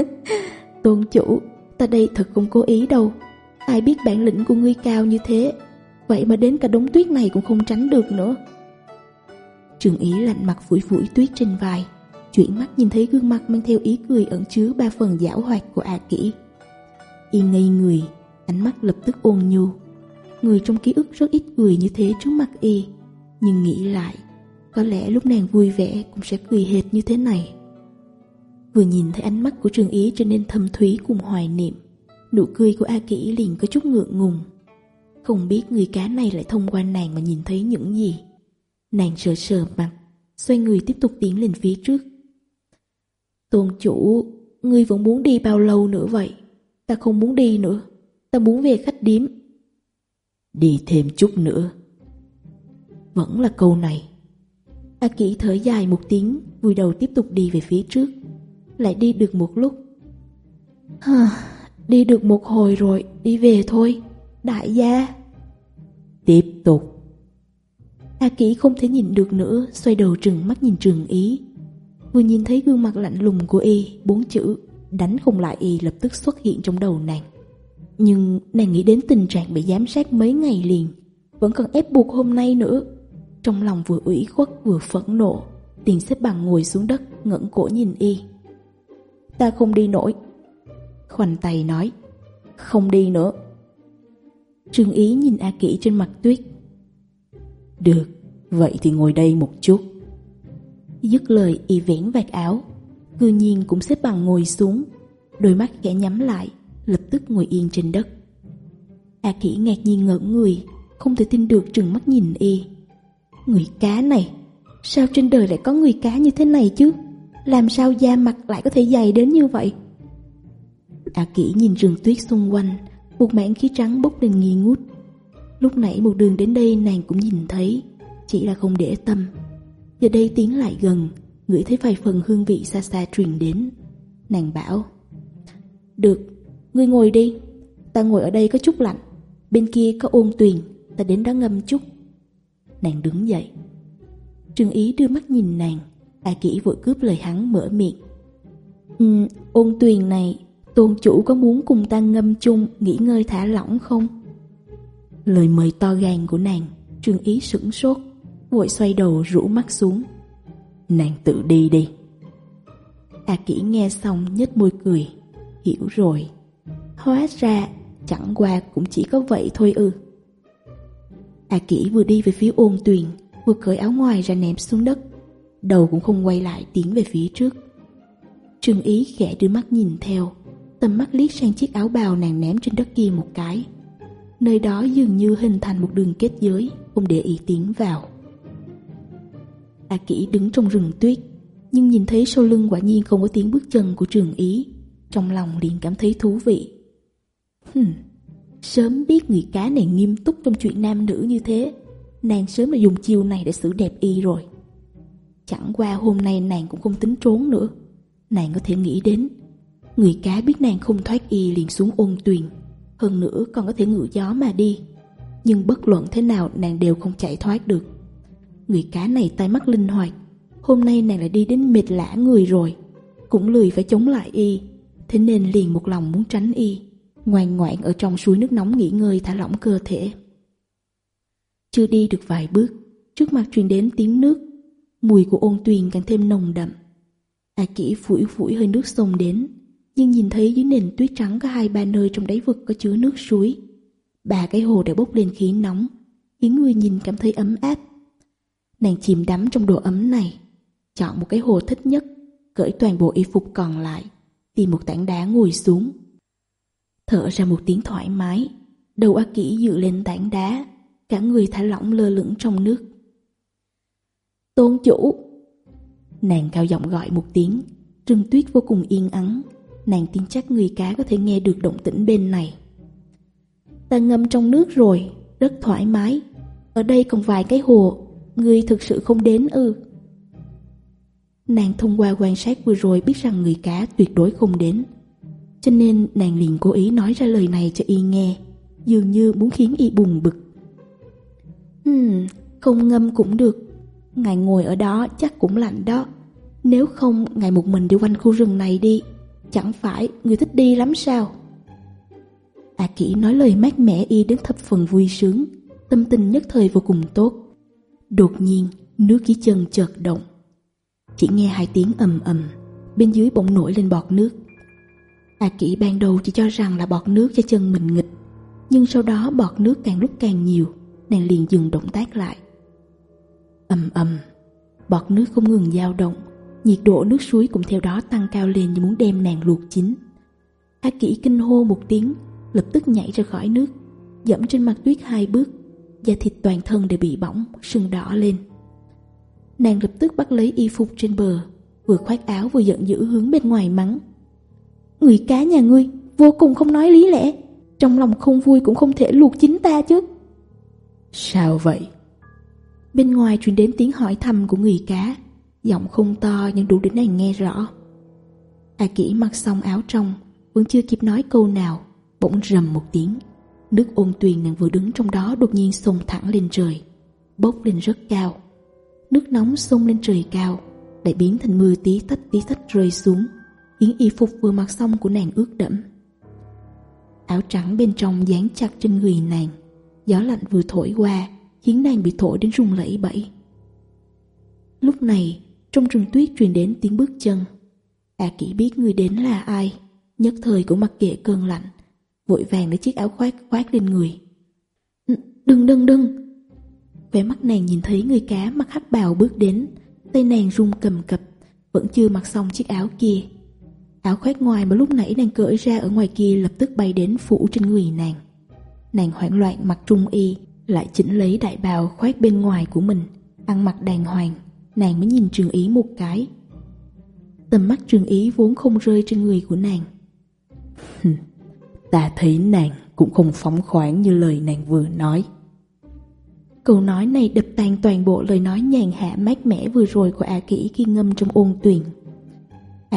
S1: Tôn chủ, ta đây thật không cố ý đâu. Ai biết bản lĩnh của ngươi cao như thế, vậy mà đến cả đống tuyết này cũng không tránh được nữa. Trường ý lạnh mặt phủi phủi tuyết trên vai, chuyển mắt nhìn thấy gương mặt mang theo ý cười ẩn chứa ba phần giảo hoạt của A Kỷ. Y ngây người, ánh mắt lập tức ôn nhu. Người trong ký ức rất ít cười như thế trước mặt y, nhưng nghĩ lại, có lẽ lúc nàng vui vẻ cũng sẽ cười hệt như thế này. Vừa nhìn thấy ánh mắt của Trương Ý trở nên thâm thúy cùng hoài niệm Nụ cười của A Kỷ liền có chút ngượng ngùng. Không biết người cá này lại thông qua nàng mà nhìn thấy những gì. Nàng sợ sờ mặt Xoay người tiếp tục tiến lên phía trước. Tôn chủ Ngươi vẫn muốn đi bao lâu nữa vậy? Ta không muốn đi nữa Ta muốn về khách điếm. Đi thêm chút nữa. Vẫn là câu này. A Kỷ thở dài một tiếng, vùi đầu tiếp tục đi về phía trước. Lại đi được một lúc. Hờ, đi được một hồi rồi, đi về thôi. Đại gia. Tiếp tục. A Kỷ không thể nhìn được nữa, xoay đầu trừng mắt nhìn trường ý. Vừa nhìn thấy gương mặt lạnh lùng của y, bốn chữ, đánh không lại y lập tức xuất hiện trong đầu nàng. Nhưng nàng nghĩ đến tình trạng bị giám sát mấy ngày liền, vẫn còn ép buộc hôm nay nữa, trong lòng vừa ủy khuất vừa phẫn nộ, Tiền xếp bằng ngồi xuống đất, ngẩng cổ nhìn y. Ta không đi nổi. Khoanh tay nói, Không đi nữa. Trương Ý nhìn A Kỷ trên mặt tuyết. Được, Vậy thì ngồi đây một chút. Dứt lời, y vén vạt áo. Cư nhiên cũng xếp bằng ngồi xuống. Đôi mắt khẽ nhắm lại, Lập tức ngồi yên trên đất. A Kỷ ngạc nhiên ngỡ người, Không thể tin được trừng mắt nhìn y. Người cá này, sao trên đời lại có người cá như thế này chứ? Làm sao da mặt lại có thể dày đến như vậy? A Kỷ nhìn rừng tuyết xung quanh, một mảng khí trắng bốc lên nghi ngút. Lúc nãy một đường đến đây nàng cũng nhìn thấy, chỉ là không để tâm. Giờ đây tiến lại gần, ngửi thấy vài phần hương vị xa xa truyền đến. Nàng bảo, Được, ngươi ngồi đi, ta ngồi ở đây có chút lạnh, bên kia có ôn tuyền, ta đến đó ngâm chút. Nàng đứng dậy. Trương Ý đưa mắt nhìn nàng. A Kỷ vội cướp lời hắn mở miệng. Ừ, Ôn tuyền này Tôn chủ có muốn cùng ta ngâm chung Nghỉ ngơi thả lỏng không? Lời mời to gan của nàng Trương Ý sửng sốt Vội xoay đầu rũ mắt xuống. Nàng tự đi đi. A Kỷ nghe xong nhếch môi cười Hiểu rồi. Hóa ra chẳng qua cũng chỉ có vậy thôi ư. A Kỷ vừa đi về phía ôn tuyền, Vừa cởi áo ngoài ra ném xuống đất. Đầu cũng không quay lại tiến về phía trước. Trương Ý khẽ đưa mắt nhìn theo, Tầm mắt liếc sang chiếc áo bào nàng ném trên đất kia một cái. Nơi đó dường như hình thành một đường kết giới, Không để ý tiến vào. A Kỷ đứng trong rừng tuyết, Nhưng nhìn thấy sau lưng quả nhiên không có tiếng bước chân của Trường Ý, Trong lòng liền cảm thấy thú vị. Hừm Sớm biết người cá này nghiêm túc trong chuyện nam nữ như thế, nàng sớm đã dùng chiêu này để xử đẹp y rồi. Chẳng qua hôm nay nàng cũng không tính trốn nữa. Nàng có thể nghĩ đến, người cá biết nàng không thoát y liền xuống ôn tuyền, hơn nữa còn có thể ngựa gió mà đi. Nhưng bất luận thế nào nàng đều không chạy thoát được. Người cá này tay mắt linh hoạt, hôm nay nàng lại đi đến mệt lã người rồi, cũng lười phải chống lại y, thế nên liền một lòng muốn tránh y ngoan ngoãn ở trong suối nước nóng nghỉ ngơi thả lỏng cơ thể. Chưa đi được vài bước, trước mặt truyền đến tiếng nước, mùi của ôn tuyền càng thêm nồng đậm. A à kỹ phủi phủi hơi nước sông đến, nhưng nhìn thấy dưới nền tuyết trắng có hai ba nơi trong đáy vực có chứa nước suối. Ba cái hồ đều bốc lên khí nóng, khiến người nhìn cảm thấy ấm áp. Nàng chìm đắm trong độ ấm này, chọn một cái hồ thích nhất, cởi toàn bộ y phục còn lại, tìm một tảng đá ngồi xuống thở ra một tiếng thoải mái, đầu A Kỷ dự lên tảng đá, cả người thả lỏng lơ lửng trong nước. Tôn chủ! Nàng cao giọng gọi một tiếng, rừng tuyết vô cùng yên ắng, nàng tin chắc người cá có thể nghe được động tĩnh bên này. Ta ngâm trong nước rồi, rất thoải mái, ở đây còn vài cái hồ, người thực sự không đến ư. Nàng thông qua quan sát vừa rồi biết rằng người cá tuyệt đối không đến. Cho nên nàng liền cố ý nói ra lời này cho y nghe Dường như muốn khiến y bùng bực. Hmm, không ngâm cũng được. Ngài ngồi ở đó chắc cũng lạnh đó. Nếu không ngài một mình đi quanh khu rừng này đi. Chẳng phải người thích đi lắm sao? A à Kỷ nói lời mát mẻ y đến thập phần vui sướng Tâm tình nhất thời vô cùng tốt. Đột nhiên nước ký chân chợt động. Chỉ nghe hai tiếng ầm ầm Bên dưới bỗng nổi lên bọt nước. Hạ Kỷ ban đầu chỉ cho rằng là bọt nước cho chân mình nghịch, nhưng sau đó bọt nước càng lúc càng nhiều, nàng liền dừng động tác lại. ầm ầm, bọt nước không ngừng dao động, nhiệt độ nước suối cũng theo đó tăng cao lên như muốn đem nàng luộc chín. Hạ Kỷ kinh hô một tiếng, lập tức nhảy ra khỏi nước, dẫm trên mặt tuyết hai bước, da thịt toàn thân đều bị bỏng, sưng đỏ lên. Nàng lập tức bắt lấy y phục trên bờ, vừa khoác áo vừa giận dữ hướng bên ngoài mắng. Người cá nhà ngươi vô cùng không nói lý lẽ Trong lòng không vui cũng không thể luộc chính ta chứ. Sao vậy? Bên ngoài truyền đến tiếng hỏi thăm của người cá Giọng không to nhưng đủ đến nàng nghe rõ. A kỹ mặc xong áo trong Vẫn chưa kịp nói câu nào Bỗng rầm một tiếng. Nước ôn tuyền nàng vừa đứng trong đó Đột nhiên sông thẳng lên trời Bốc lên rất cao. Nước nóng sông lên trời cao Lại biến thành mưa tí tách tí tách rơi xuống. Khiến y phục vừa mặc xong của nàng ướt đẫm. Áo trắng bên trong dán chặt trên người nàng. Gió lạnh vừa thổi qua, Khiến nàng bị thổi đến rung lẫy bẫy Lúc này, Trong rừng tuyết truyền đến tiếng bước chân. A à kỷ biết người đến là ai. Nhất thời cũng mặc kệ cơn lạnh, Vội vàng để chiếc áo khoác khoác lên người. Ừ, đừng đừng đừng. Vẻ mắt nàng nhìn thấy người cá mặc hắc bào bước đến, Tay nàng rung cầm cập, Vẫn chưa mặc xong chiếc áo kia. Áo khoác ngoài mà lúc nãy nàng cởi ra ở ngoài kia lập tức bay đến phủ trên người nàng. Nàng hoảng loạn mặc trung y, lại chỉnh lấy đại bào khoác bên ngoài của mình, ăn mặc đàng hoàng, nàng mới nhìn trường ý một cái. Tầm mắt trường ý vốn không rơi trên người của nàng. Ta thấy nàng cũng không phóng khoáng như lời nàng vừa nói. Câu nói này đập tan toàn bộ lời nói nhàn hạ mát mẻ vừa rồi của A Kỷ khi ngâm trong ôn tuyền.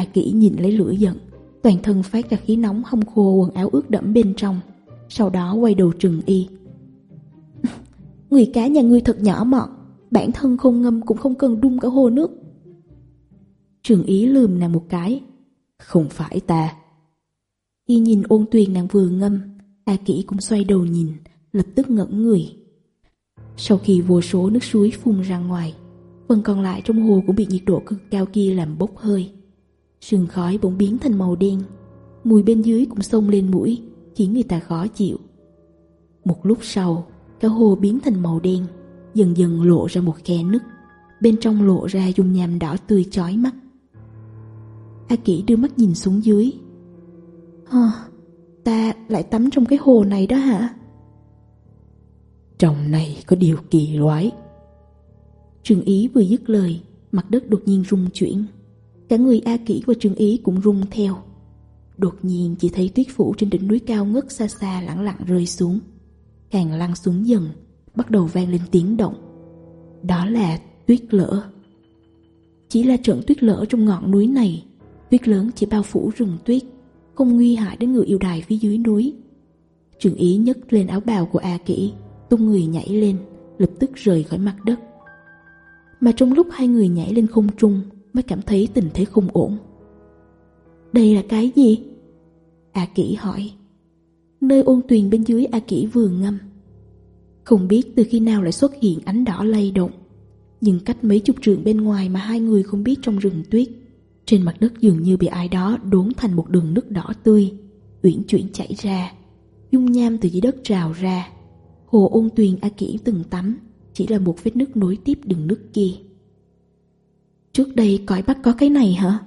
S1: A Kỷ nhìn lấy lửa giận, toàn thân phát ra khí nóng không khô quần áo ướt đẫm bên trong, sau đó quay đầu trừng y. người cá nhà ngươi thật nhỏ mọn, bản thân không ngâm cũng không cần đun cả hồ nước. Trường ý lườm nàng một cái, không phải ta. Y nhìn ôn tuyền nàng vừa ngâm, A Kỷ cũng xoay đầu nhìn, lập tức ngẩn người. Sau khi vô số nước suối phun ra ngoài, phần còn lại trong hồ cũng bị nhiệt độ cực cao kia làm bốc hơi. Sương khói bỗng biến thành màu đen. Mùi bên dưới cũng xông lên mũi Khiến người ta khó chịu. Một lúc sau cái hồ biến thành màu đen Dần dần lộ ra một khe nứt. Bên trong lộ ra dung nham đỏ tươi chói mắt. A Kỷ đưa mắt nhìn xuống dưới. Hờ, ta lại tắm trong cái hồ này đó hả? Trong này có điều kỳ quái. Trường Ý vừa dứt lời Mặt đất đột nhiên rung chuyển. Cả người A Kỷ và Trương Ý cũng rung theo. Đột nhiên, chỉ thấy tuyết phủ trên đỉnh núi cao ngất xa xa lẳng lặng rơi xuống. Càng lăn xuống dần, Bắt đầu vang lên tiếng động. Đó là tuyết lỡ Chỉ là trận tuyết lỡ trong ngọn núi này, Tuyết lớn chỉ bao phủ rừng tuyết, Không nguy hại đến người yêu đài phía dưới núi. Trường Ý nhấc lên áo bào của A Kỷ, Tung người nhảy lên, Lập tức rời khỏi mặt đất. Mà trong lúc hai người nhảy lên không trung mới cảm thấy tình thế không ổn. Đây là cái gì? A Kỷ hỏi. Nơi ôn tuyền bên dưới A Kỷ vừa ngâm. Không biết từ khi nào lại xuất hiện ánh đỏ lay động. Nhưng cách mấy chục trường bên ngoài mà hai người không biết trong rừng tuyết. Trên mặt đất dường như bị ai đó đốn thành một đường nước đỏ tươi, uyển chuyển chảy ra. Dung nham từ dưới đất trào ra. Hồ ôn tuyền A Kỷ từng tắm, chỉ là một vết nước nối tiếp đường nước kia. Trước đây cõi Bắc có cái này hả?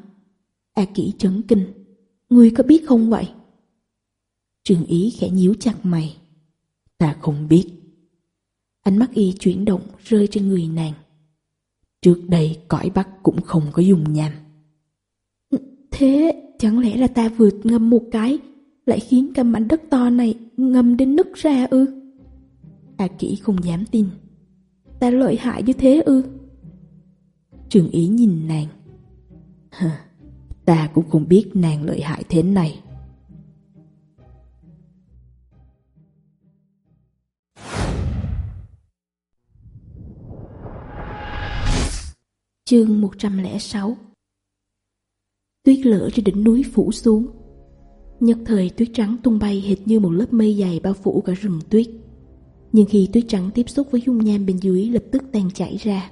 S1: A Kỷ chấn kinh. Ngươi có biết không vậy? Trường Ý khẽ nhíu chặt mày. Ta không biết. Ánh mắt y chuyển động rơi trên người nàng. Trước đây cõi Bắc cũng không có dùng nham. Ừ, thế chẳng lẽ là ta vượt ngâm một cái lại khiến cả mảnh đất to này ngâm đến nứt ra ư? A à Kỷ không dám tin. Ta lợi hại như thế ư? trường Ý nhìn nàng. Ta cũng không biết nàng lợi hại thế này. Chương 106 Tuyết lở trên đỉnh núi phủ xuống Nhất thời tuyết trắng tung bay hệt như một lớp mây dày bao phủ cả rừng tuyết Nhưng khi tuyết trắng tiếp xúc với dung nham bên dưới lập tức tan chảy ra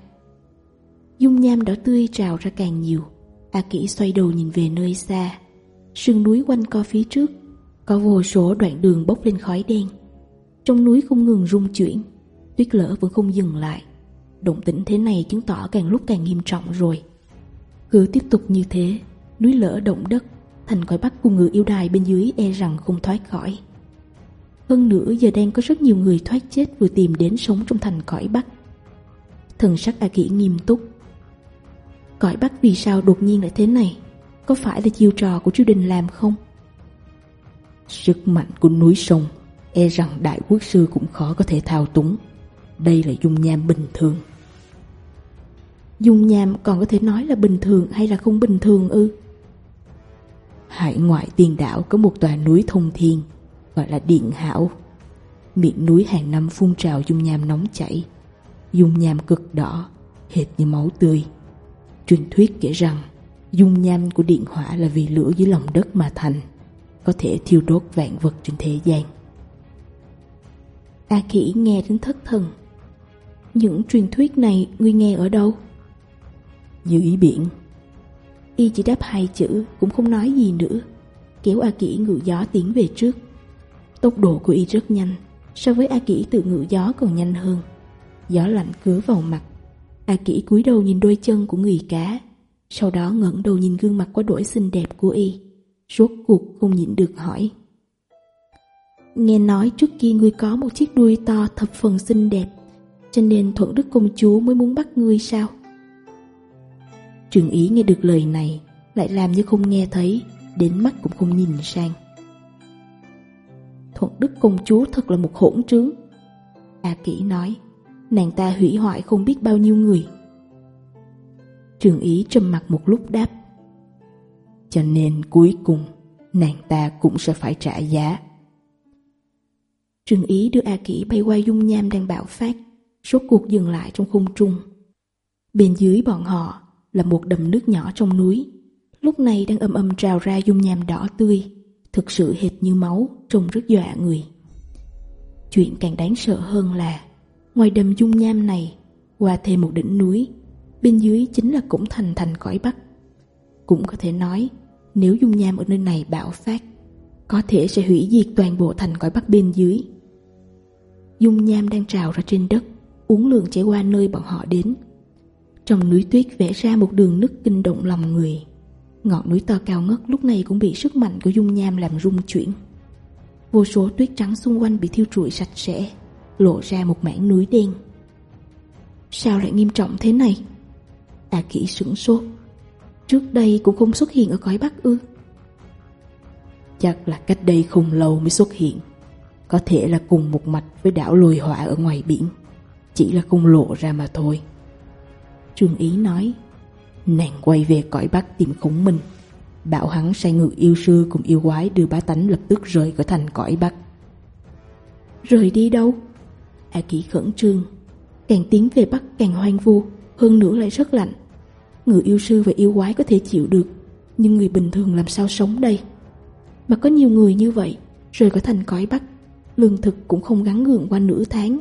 S1: dung nham đỏ tươi trào ra càng nhiều. A Kỷ xoay đầu nhìn về nơi xa. Sườn núi quanh co phía trước, có vô số đoạn đường bốc lên khói đen. Trong núi không ngừng rung chuyển, tuyết lở vẫn không dừng lại. Động tĩnh thế này chứng tỏ càng lúc càng nghiêm trọng rồi. Cứ tiếp tục như thế, núi lở động đất, thành cõi bắc cùng người yêu đài bên dưới e rằng không thoát khỏi. Hơn nữa giờ đang có rất nhiều người thoát chết vừa tìm đến sống trong thành cõi bắc. Thần sắc A Kỷ nghiêm túc, Cõi Bắc vì sao đột nhiên lại thế này? Có phải là chiêu trò của triều đình làm không? Sức mạnh của núi sông E rằng đại quốc sư cũng khó có thể thao túng Đây là dung nham bình thường Dung nham còn có thể nói là bình thường hay là không bình thường ư? Hải ngoại tiền đảo có một tòa núi thông thiên Gọi là Điện Hảo Miệng núi hàng năm phun trào dung nham nóng chảy Dung nham cực đỏ Hệt như máu tươi Truyền thuyết kể rằng dung nham của điện hỏa là vì lửa dưới lòng đất mà thành, có thể thiêu đốt vạn vật trên thế gian. A Khỉ nghe đến thất thần. Những truyền thuyết này ngươi nghe ở đâu? Dưới biển. Y chỉ đáp hai chữ, cũng không nói gì nữa. Kéo A Kỷ ngự gió tiến về trước. Tốc độ của Y rất nhanh, so với A Kỷ tự ngự gió còn nhanh hơn. Gió lạnh cứa vào mặt, A Kỷ cúi đầu nhìn đôi chân của người cá, sau đó ngẩng đầu nhìn gương mặt quá đổi xinh đẹp của y, rốt cuộc không nhịn được hỏi. Nghe nói trước kia ngươi có một chiếc đuôi to thập phần xinh đẹp, cho nên Thuận Đức Công Chúa mới muốn bắt ngươi sao? Trường Ý nghe được lời này, lại làm như không nghe thấy, đến mắt cũng không nhìn sang. Thuận Đức Công Chúa thật là một hỗn trướng. A à Kỷ nói nàng ta hủy hoại không biết bao nhiêu người. Trường ý trầm mặt một lúc đáp. Cho nên cuối cùng, nàng ta cũng sẽ phải trả giá. Trường ý đưa A Kỷ bay qua dung nham đang bạo phát, rốt cuộc dừng lại trong khung trung. Bên dưới bọn họ là một đầm nước nhỏ trong núi, lúc này đang âm âm trào ra dung nham đỏ tươi, thực sự hệt như máu, trông rất dọa người. Chuyện càng đáng sợ hơn là Ngoài đầm dung nham này, qua thêm một đỉnh núi, bên dưới chính là Củng Thành thành cõi Bắc. Cũng có thể nói, nếu dung nham ở nơi này bạo phát, có thể sẽ hủy diệt toàn bộ thành cõi Bắc bên dưới. Dung nham đang trào ra trên đất, uống lường chảy qua nơi bọn họ đến. Trong núi tuyết vẽ ra một đường nứt kinh động lòng người. Ngọn núi to cao ngất lúc này cũng bị sức mạnh của dung nham làm rung chuyển. Vô số tuyết trắng xung quanh bị thiêu trụi sạch sẽ, lộ ra một mảng núi đen. Sao lại nghiêm trọng thế này? Tà kỹ sửng sốt. Trước đây cũng không xuất hiện ở cõi Bắc ư? Chắc là cách đây không lâu mới xuất hiện. Có thể là cùng một mạch với đảo lùi họa ở ngoài biển. Chỉ là không lộ ra mà thôi. Trương Ý nói, nàng quay về cõi Bắc tìm khổng mình. Bảo hắn sai ngược yêu sư cùng yêu quái đưa bá tánh lập tức rời khỏi thành cõi Bắc. Rời đi đâu? Hạ Kỳ khẩn trương. Càng tiến về Bắc càng hoang vu, hơn nữa lại rất lạnh. Người yêu sư và yêu quái có thể chịu được, nhưng người bình thường làm sao sống đây? Mà có nhiều người như vậy, rời khỏi thành cõi Bắc, lương thực cũng không gắn gượng qua nửa tháng.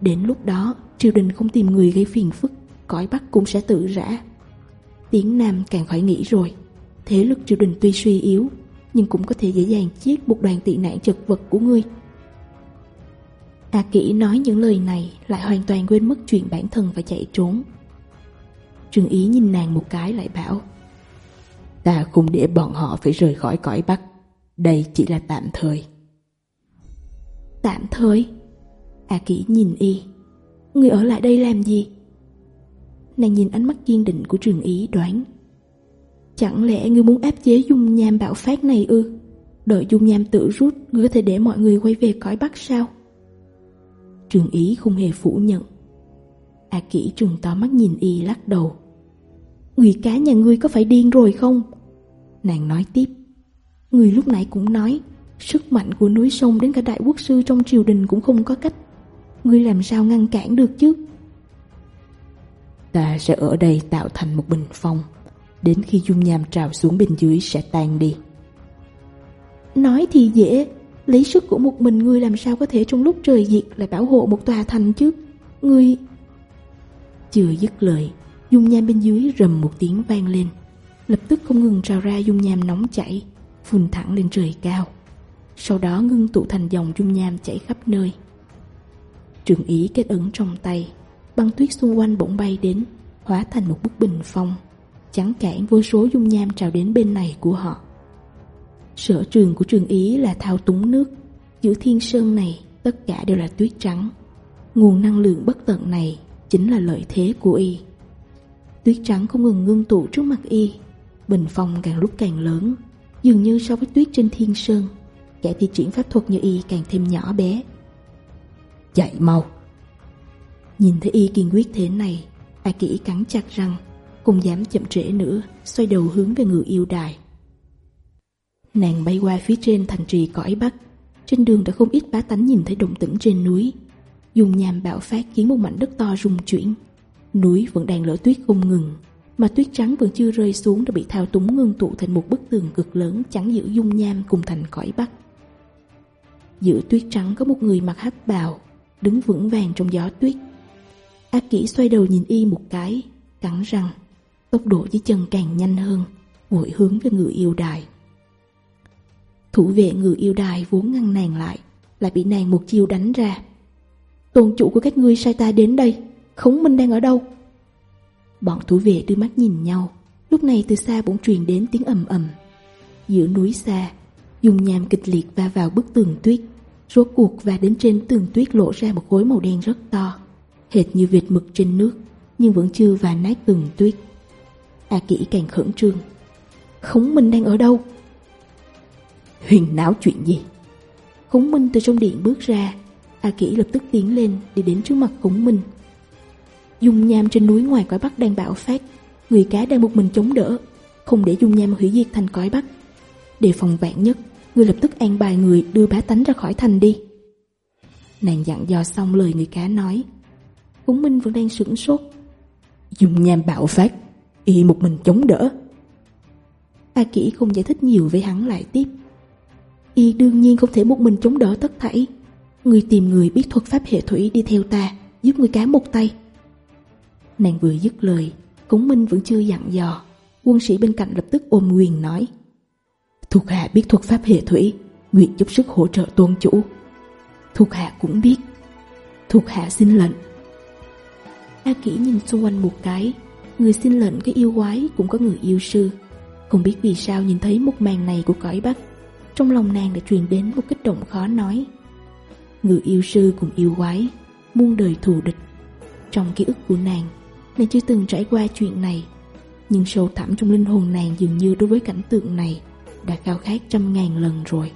S1: Đến lúc đó, triều đình không tìm người gây phiền phức, cõi Bắc cũng sẽ tự rã. Tiếng Nam càng khỏi nghĩ rồi, thế lực triều đình tuy suy yếu, nhưng cũng có thể dễ dàng chiết một đoàn tị nạn chật vật của ngươi A Kỷ nói những lời này lại hoàn toàn quên mất chuyện bản thân và chạy trốn. Trương Ý nhìn nàng một cái lại bảo Ta không để bọn họ phải rời khỏi cõi Bắc, đây chỉ là tạm thời. Tạm thời? A Kỷ nhìn y, người ở lại đây làm gì? Nàng nhìn ánh mắt kiên định của Trường Ý đoán Chẳng lẽ ngươi muốn áp chế dung nham bạo phát này ư? Đợi dung nham tự rút, ngươi có thể để mọi người quay về cõi Bắc sao? Trường ý không hề phủ nhận. A à kỹ trừng to mắt nhìn y lắc đầu. Người cá nhà ngươi có phải điên rồi không? Nàng nói tiếp. Người lúc nãy cũng nói Sức mạnh của núi sông đến cả đại quốc sư trong triều đình cũng không có cách. Ngươi làm sao ngăn cản được chứ? Ta sẽ ở đây tạo thành một bình phong. Đến khi dung nham trào xuống bên dưới sẽ tan đi. Nói thì dễ Lý sức của một mình ngươi làm sao có thể trong lúc trời diệt lại bảo hộ một tòa thành chứ? Ngươi... Chưa dứt lời, dung nham bên dưới rầm một tiếng vang lên. Lập tức không ngừng trào ra dung nham nóng chảy, phun thẳng lên trời cao. Sau đó ngưng tụ thành dòng dung nham chảy khắp nơi. Trường ý kết ấn trong tay, băng tuyết xung quanh bỗng bay đến, hóa thành một bức bình phong, chắn cản vô số dung nham trào đến bên này của họ. Sở trường của trường Ý là thao túng nước. Giữa thiên sơn này, tất cả đều là tuyết trắng. Nguồn năng lượng bất tận này chính là lợi thế của y. Tuyết trắng không ngừng ngưng tụ trước mặt y. Bình phong càng lúc càng lớn. Dường như so với tuyết trên thiên sơn, kẻ thi triển pháp thuật như y càng thêm nhỏ bé. Chạy mau! Nhìn thấy y kiên quyết thế này, A Kỷ cắn chặt răng, cùng dám chậm trễ nữa, xoay đầu hướng về người yêu đài. Nàng bay qua phía trên thành trì cõi Bắc. Trên đường đã không ít bá tánh nhìn thấy động tĩnh trên núi. Dùng nhàm bạo phát khiến một mảnh đất to rung chuyển. Núi vẫn đang lỡ tuyết không ngừng, mà tuyết trắng vẫn chưa rơi xuống đã bị thao túng ngưng tụ thành một bức tường cực lớn chắn giữ dung nham cùng thành cõi Bắc. Giữa tuyết trắng có một người mặc hắc bào, đứng vững vàng trong gió tuyết. A Kỷ xoay đầu nhìn y một cái, cắn răng, tốc độ dưới chân càng nhanh hơn, vội hướng về người yêu đài. Thủ vệ người yêu đài vốn ngăn nàng lại Lại bị nàng một chiêu đánh ra. Tôn chủ của các ngươi sai ta đến đây, Khống Minh đang ở đâu? Bọn thủ vệ đưa mắt nhìn nhau, Lúc này từ xa bỗng truyền đến tiếng ầm ầm. Giữa núi xa, Dùng nhàm kịch liệt va vào bức tường tuyết, Rốt cuộc và đến trên tường tuyết lộ ra một khối màu đen rất to, Hệt như vệt mực trên nước, Nhưng vẫn chưa và nát tường tuyết. A kỹ càng khẩn trương. Khống Minh đang ở đâu? huyền não chuyện gì? Khổng minh từ trong điện bước ra. A kỷ lập tức tiến lên để đến trước mặt khổng minh. Dung nham trên núi ngoài cõi bắc đang bạo phát. Người cá đang một mình chống đỡ. Không để dung nham hủy diệt thành cõi bắc. Để phòng vạn nhất, người lập tức an bài người đưa bá tánh ra khỏi thành đi. Nàng dặn dò xong lời người cá nói. Khổng minh vẫn đang sửng sốt. Dung nham bạo phát, y một mình chống đỡ. A kỷ không giải thích nhiều với hắn lại tiếp y đương nhiên không thể một mình chống đỡ tất thảy. Người tìm người biết thuật pháp hệ thủy đi theo ta, giúp người cá một tay. Nàng vừa dứt lời, Cống Minh vẫn chưa dặn dò. Quân sĩ bên cạnh lập tức ôm quyền nói. Thuộc hạ biết thuật pháp hệ thủy, Nguyện giúp sức hỗ trợ tôn chủ. Thuộc hạ cũng biết. Thuộc hạ xin lệnh. A Kỷ nhìn xung quanh một cái, người xin lệnh cái yêu quái cũng có người yêu sư. Không biết vì sao nhìn thấy một màn này của cõi Bắc trong lòng nàng đã truyền đến một kích động khó nói. Người yêu sư cùng yêu quái Muôn đời thù địch. Trong ký ức của nàng Nàng chưa từng trải qua chuyện này. Nhưng sâu thẳm trong linh hồn nàng dường như đối với cảnh tượng này Đã khao khát trăm ngàn lần rồi.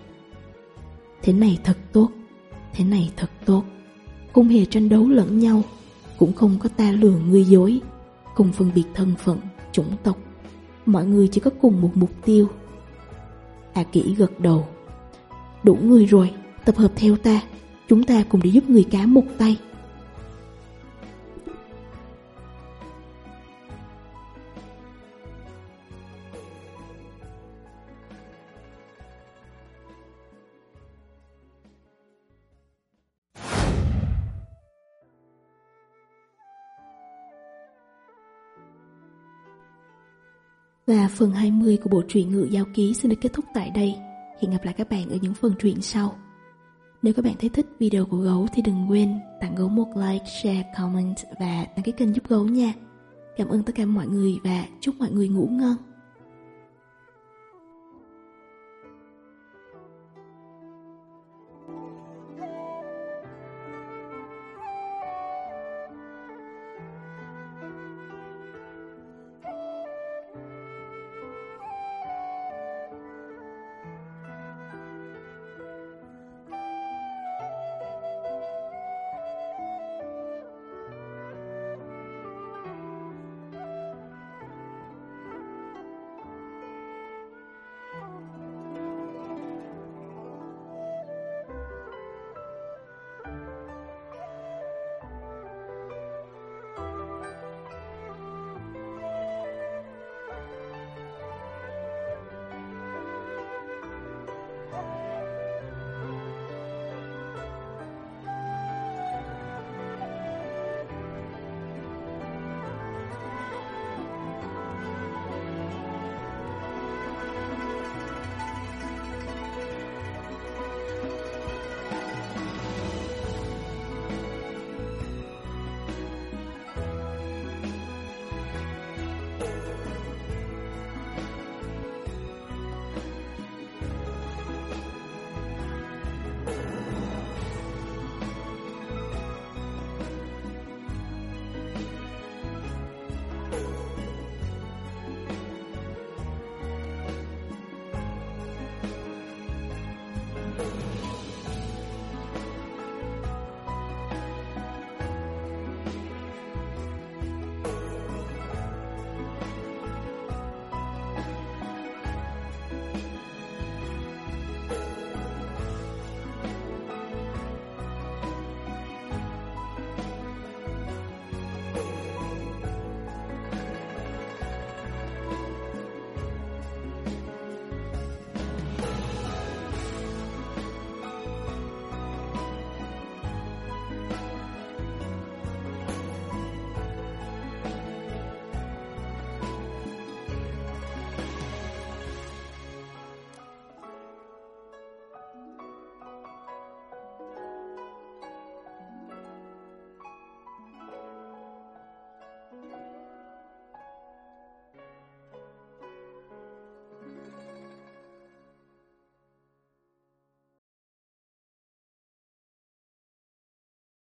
S1: Thế này thật tốt Thế này thật tốt. Không hề tranh đấu lẫn nhau Cũng không có ta lừa ngươi dối. Cùng phân biệt thân phận, chủng tộc Mọi người chỉ có cùng một mục tiêu. Hạ Kỷ gật đầu. Đủ người rồi, tập hợp theo ta Chúng ta cùng đi giúp người cá một tay. Và phần 20 của bộ truyện ngự Giao Ký xin được kết thúc tại đây. Hẹn gặp lại các bạn ở những phần truyện sau. Nếu các bạn thấy thích video của Gấu thì đừng quên tặng Gấu một like, share, comment và đăng ký kênh giúp Gấu nha. Cảm ơn tất cả mọi người và chúc mọi người ngủ ngon.